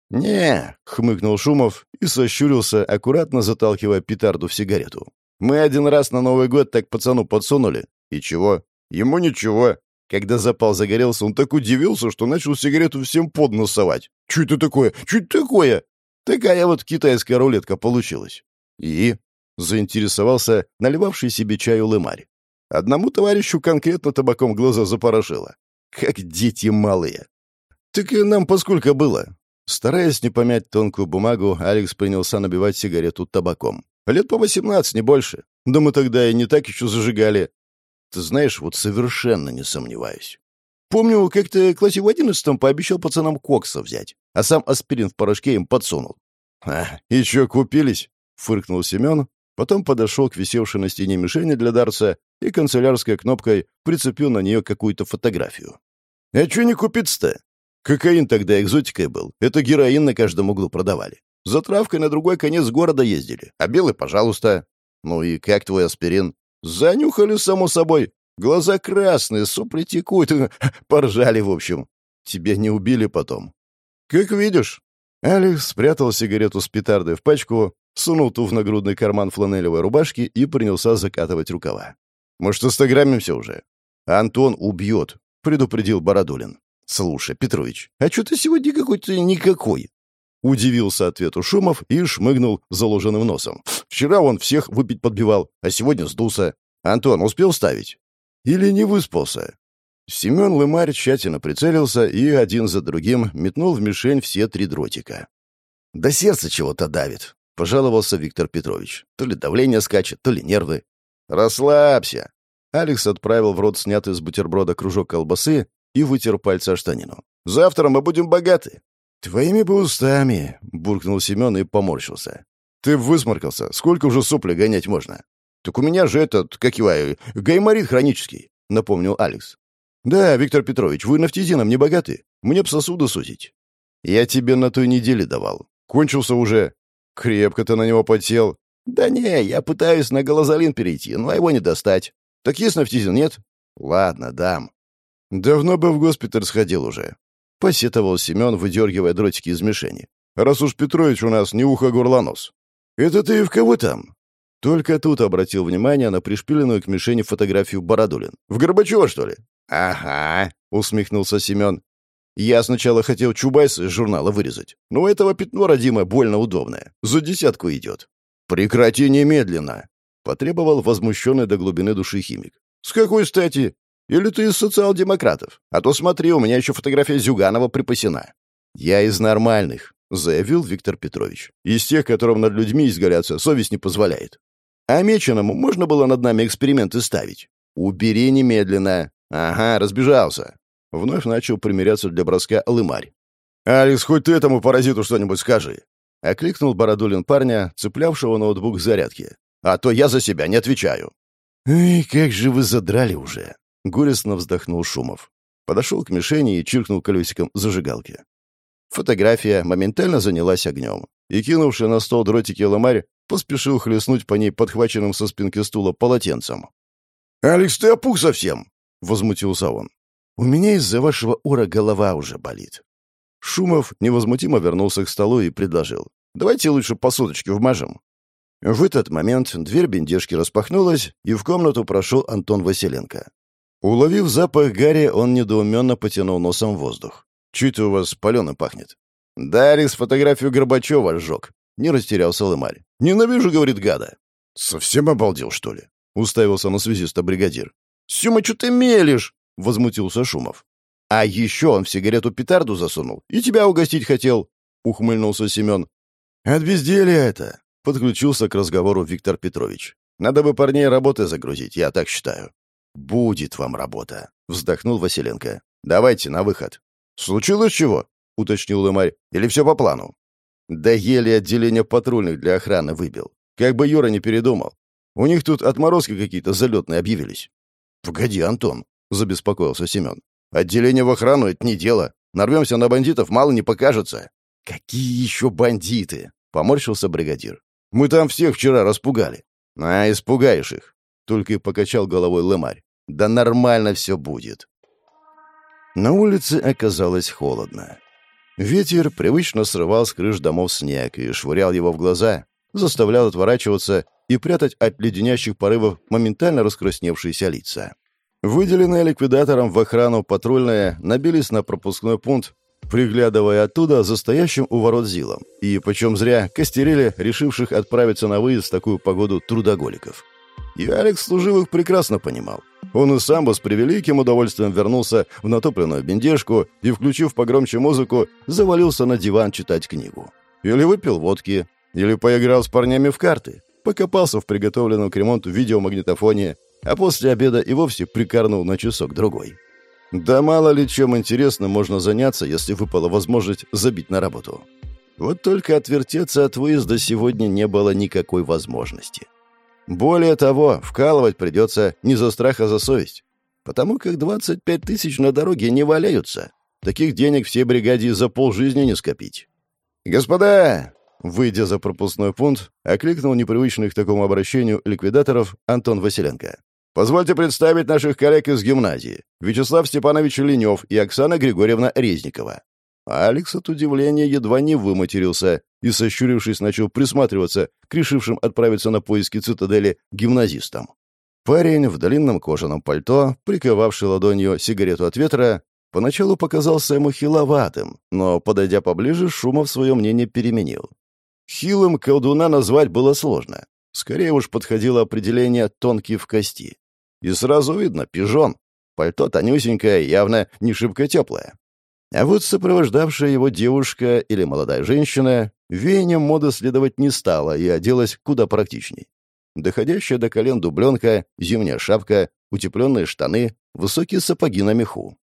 «Не», — хмыкнул Шумов и сощурился, аккуратно заталкивая петарду в сигарету. «Мы один раз на Новый год так пацану подсунули. И чего? Ему ничего. Когда запал загорелся, он так удивился, что начал сигарету всем под нос совать. Чё это такое? Чё это такое? Такая вот китайская рулетка получилась. И заинтересовался наливавший себе чаю лымарь. Одному товарищу конкретно табаком глаза запорошило. Как дети малые. Так и нам поскольку было. Стараясь не помять тонкую бумагу, Алекс принялся набивать сигарету табаком. Лет по восемнадцать, не больше. Да мы тогда и не так еще зажигали. Ты знаешь, вот совершенно не сомневаюсь. Помню, как-то в классе в одиннадцатом пообещал пацанам кокса взять, а сам аспирин в порошке им подсунул. «А, и купились?» — фыркнул Семен, потом подошел к висевшей на стене мишени для дарца и канцелярской кнопкой прицепил на нее какую-то фотографию. «А чё не купиться-то? Кокаин тогда экзотикой был. Это героин на каждом углу продавали. За травкой на другой конец города ездили. А белый, пожалуйста. Ну и как твой аспирин? Занюхали, само собой. Глаза красные, сопли текут. Поржали, в общем. Тебя не убили потом. Как видишь. Алекс спрятал сигарету с петардой в пачку, сунул ту в нагрудный карман фланелевой рубашки и принялся закатывать рукава. «Может, инстаграмимся уже?» «Антон убьет», — предупредил Бородулин. «Слушай, Петрович, а что ты сегодня какой-то никакой?» Удивился ответу Шумов и шмыгнул заложенным носом. «Вчера он всех выпить подбивал, а сегодня сдулся. Антон, успел ставить?» Или не выспался? Семен Лымарь тщательно прицелился и один за другим метнул в мишень все три дротика. «Да сердце чего-то давит», — пожаловался Виктор Петрович. «То ли давление скачет, то ли нервы». «Расслабься». Алекс отправил в рот снятый с бутерброда кружок колбасы и вытер пальцы о штанину. «Завтра мы будем богаты». «Твоими бы устами», — буркнул Семен и поморщился. «Ты высморкался. Сколько уже сопли гонять можно?» «Так у меня же этот, как его, гайморит хронический», — напомнил Алекс. «Да, Виктор Петрович, вы нафтизином не богаты. Мне б сосуды сузить». «Я тебе на той неделе давал. Кончился уже. Крепко ты на него потел». «Да не, я пытаюсь на голозолин перейти, но его не достать. Так есть нафтизин, нет?» «Ладно, дам». «Давно бы в госпиталь сходил уже», — посетовал Семен, выдергивая дротики из мишени. «Раз уж Петрович у нас не ухо горло нос». «Это ты в кого там?» Только тут обратил внимание на пришпиленную к мишени фотографию Бородулин. «В Горбачева, что ли?» «Ага», — усмехнулся Семен. «Я сначала хотел Чубайс из журнала вырезать, но у этого пятно родимое больно удобное. За десятку идет». «Прекрати немедленно!» — потребовал возмущенный до глубины души химик. «С какой стати? Или ты из социал-демократов? А то смотри, у меня еще фотография Зюганова припасена». «Я из нормальных», — заявил Виктор Петрович. «Из тех, которым над людьми изгаляться совесть не позволяет. А Меченому можно было над нами эксперименты ставить. Убери немедленно. Ага, разбежался. Вновь начал примиряться для броска лымарь. «Алекс, хоть ты этому паразиту что-нибудь скажи!» Окликнул Бородулин парня, цеплявшего ноутбук к зарядке. «А то я за себя не отвечаю». «Эй, как же вы задрали уже!» Горестно вздохнул Шумов. Подошел к мишени и чиркнул колесиком зажигалки. Фотография моментально занялась огнем, и, кинувший на стол дротики ломарь, поспешил хлестнуть по ней подхваченным со спинки стула полотенцем. «Алекс, ты опух совсем!» — возмутился он. «У меня из-за вашего ура голова уже болит». Шумов невозмутимо вернулся к столу и предложил. «Давайте лучше по соточке вмажем». В этот момент дверь бендежки распахнулась, и в комнату прошел Антон Василенко. Уловив запах гари, он недоуменно потянул носом воздух. «Чуть у вас паленым пахнет?» «Да, Алекс фотографию Горбачева сжег», — не растерялся Лымарь. «Ненавижу», — говорит гада. «Совсем обалдел, что ли?» — уставился на связиста бригадир. «Сюма, что ты мелешь?» — возмутился Шумов. «А еще он в сигарету петарду засунул и тебя угостить хотел», — ухмыльнулся Семен. «От безделья это», — подключился к разговору Виктор Петрович. «Надо бы парней работы загрузить, я так считаю». «Будет вам работа», — вздохнул Василенко. «Давайте на выход». «Случилось чего?» — уточнил Лымарь. «Или все по плану?» Да еле отделение патрульных для охраны выбил. Как бы Юра не передумал. У них тут отморозки какие-то залетные объявились. «Погоди, Антон», — забеспокоился Семен. «Отделение в охрану — это не дело. Нарвемся на бандитов, мало не покажется». «Какие еще бандиты?» — поморщился бригадир. «Мы там всех вчера распугали». «А, испугаешь их», — только и покачал головой лымарь. «Да нормально все будет». На улице оказалось холодно. Ветер привычно срывал с крыш домов снег и швырял его в глаза, заставлял отворачиваться и прятать от леденящих порывов моментально раскрасневшиеся лица. Выделенные ликвидатором в охрану патрульные набились на пропускной пункт, приглядывая оттуда за стоящим у ворот Зилом, и, почем зря, костерили решивших отправиться на выезд в такую погоду трудоголиков. И Алекс служивых прекрасно понимал. Он и сам бы с превеликим удовольствием вернулся в натопленную бендежку и, включив погромче музыку, завалился на диван читать книгу. Или выпил водки, или поиграл с парнями в карты, покопался в приготовленном к ремонту видеомагнитофоне, а после обеда и вовсе прикорнул на часок-другой. Да мало ли чем интересно можно заняться, если выпала возможность забить на работу. Вот только отвертеться от выезда сегодня не было никакой возможности. Более того, вкалывать придется не за страх, а за совесть. Потому как 25 тысяч на дороге не валяются. Таких денег всей бригаде за полжизни не скопить. «Господа!» Выйдя за пропускной пункт, окликнул непривычных к такому обращению ликвидаторов Антон Василенко. «Позвольте представить наших коллег из гимназии. Вячеслав Степанович Ленев и Оксана Григорьевна Резникова. Алекс от удивления едва не выматерился и, сощурившись, начал присматриваться к решившим отправиться на поиски цитадели гимназистам. Парень в длинном кожаном пальто, приковавший ладонью сигарету от ветра, поначалу показался ему хиловатым, но, подойдя поближе, Шумов свое мнение переменил. Хилым колдуна назвать было сложно. Скорее уж подходило определение «тонкий в кости». И сразу видно — пижон. Пальто тонюсенькое, явно не шибко теплое. А вот сопровождавшая его девушка или молодая женщина веянием моды следовать не стала и оделась куда практичней. Доходящая до колен дубленка, зимняя шапка, утепленные штаны, высокие сапоги на меху.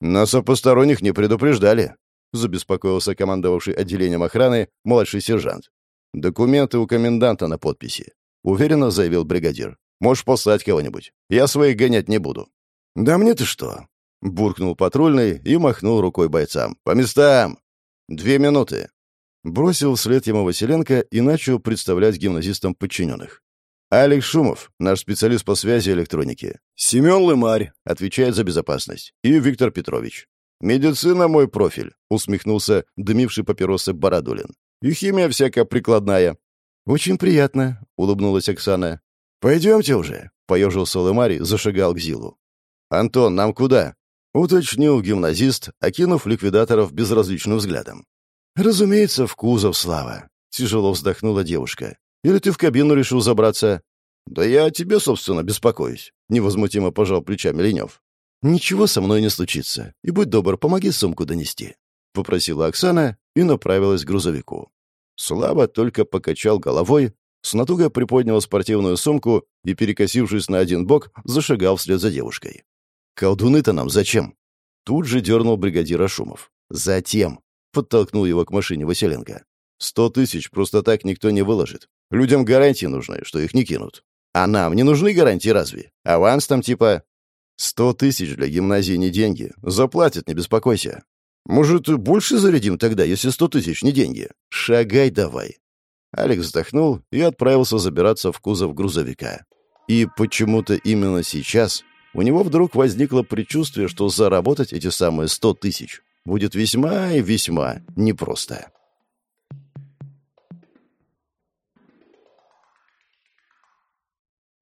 «Нас о посторонних не предупреждали», — забеспокоился командовавший отделением охраны младший сержант. «Документы у коменданта на подписи», — уверенно заявил бригадир. «Можешь послать кого-нибудь. Я своих гонять не буду». «Да мне-то что? Буркнул патрульный и махнул рукой бойцам. «По местам! Две минуты!» Бросил вслед ему Василенко и начал представлять гимназистам подчиненных. Алекс Шумов, наш специалист по связи и электронике. Семен Лымарь, отвечает за безопасность. И Виктор Петрович. «Медицина — мой профиль», — усмехнулся дымивший папиросы Бородулин. «И химия всякая прикладная». «Очень приятно», — улыбнулась Оксана. «Пойдемте уже», — поежился Лымарь, зашагал к Зилу. «Антон, нам куда?» Уточнил гимназист, окинув ликвидаторов безразличным взглядом. «Разумеется, в кузов, Слава!» — тяжело вздохнула девушка. «Или ты в кабину решил забраться?» «Да я о тебе, собственно, беспокоюсь», — невозмутимо пожал плечами Ленев. «Ничего со мной не случится. И будь добр, помоги сумку донести», — попросила Оксана и направилась к грузовику. Слава только покачал головой, с натугой приподнял спортивную сумку и, перекосившись на один бок, зашагал вслед за девушкой. «Колдуны-то нам зачем?» Тут же дернул бригадира Шумов. «Затем!» — подтолкнул его к машине Василенко. «Сто тысяч просто так никто не выложит. Людям гарантии нужны, что их не кинут. А нам не нужны гарантии разве? Аванс там типа...» «Сто тысяч для гимназии не деньги. Заплатят, не беспокойся. Может, больше зарядим тогда, если сто тысяч не деньги? Шагай давай!» Алекс вздохнул и отправился забираться в кузов грузовика. И почему-то именно сейчас у него вдруг возникло предчувствие, что заработать эти самые сто тысяч будет весьма и весьма непросто.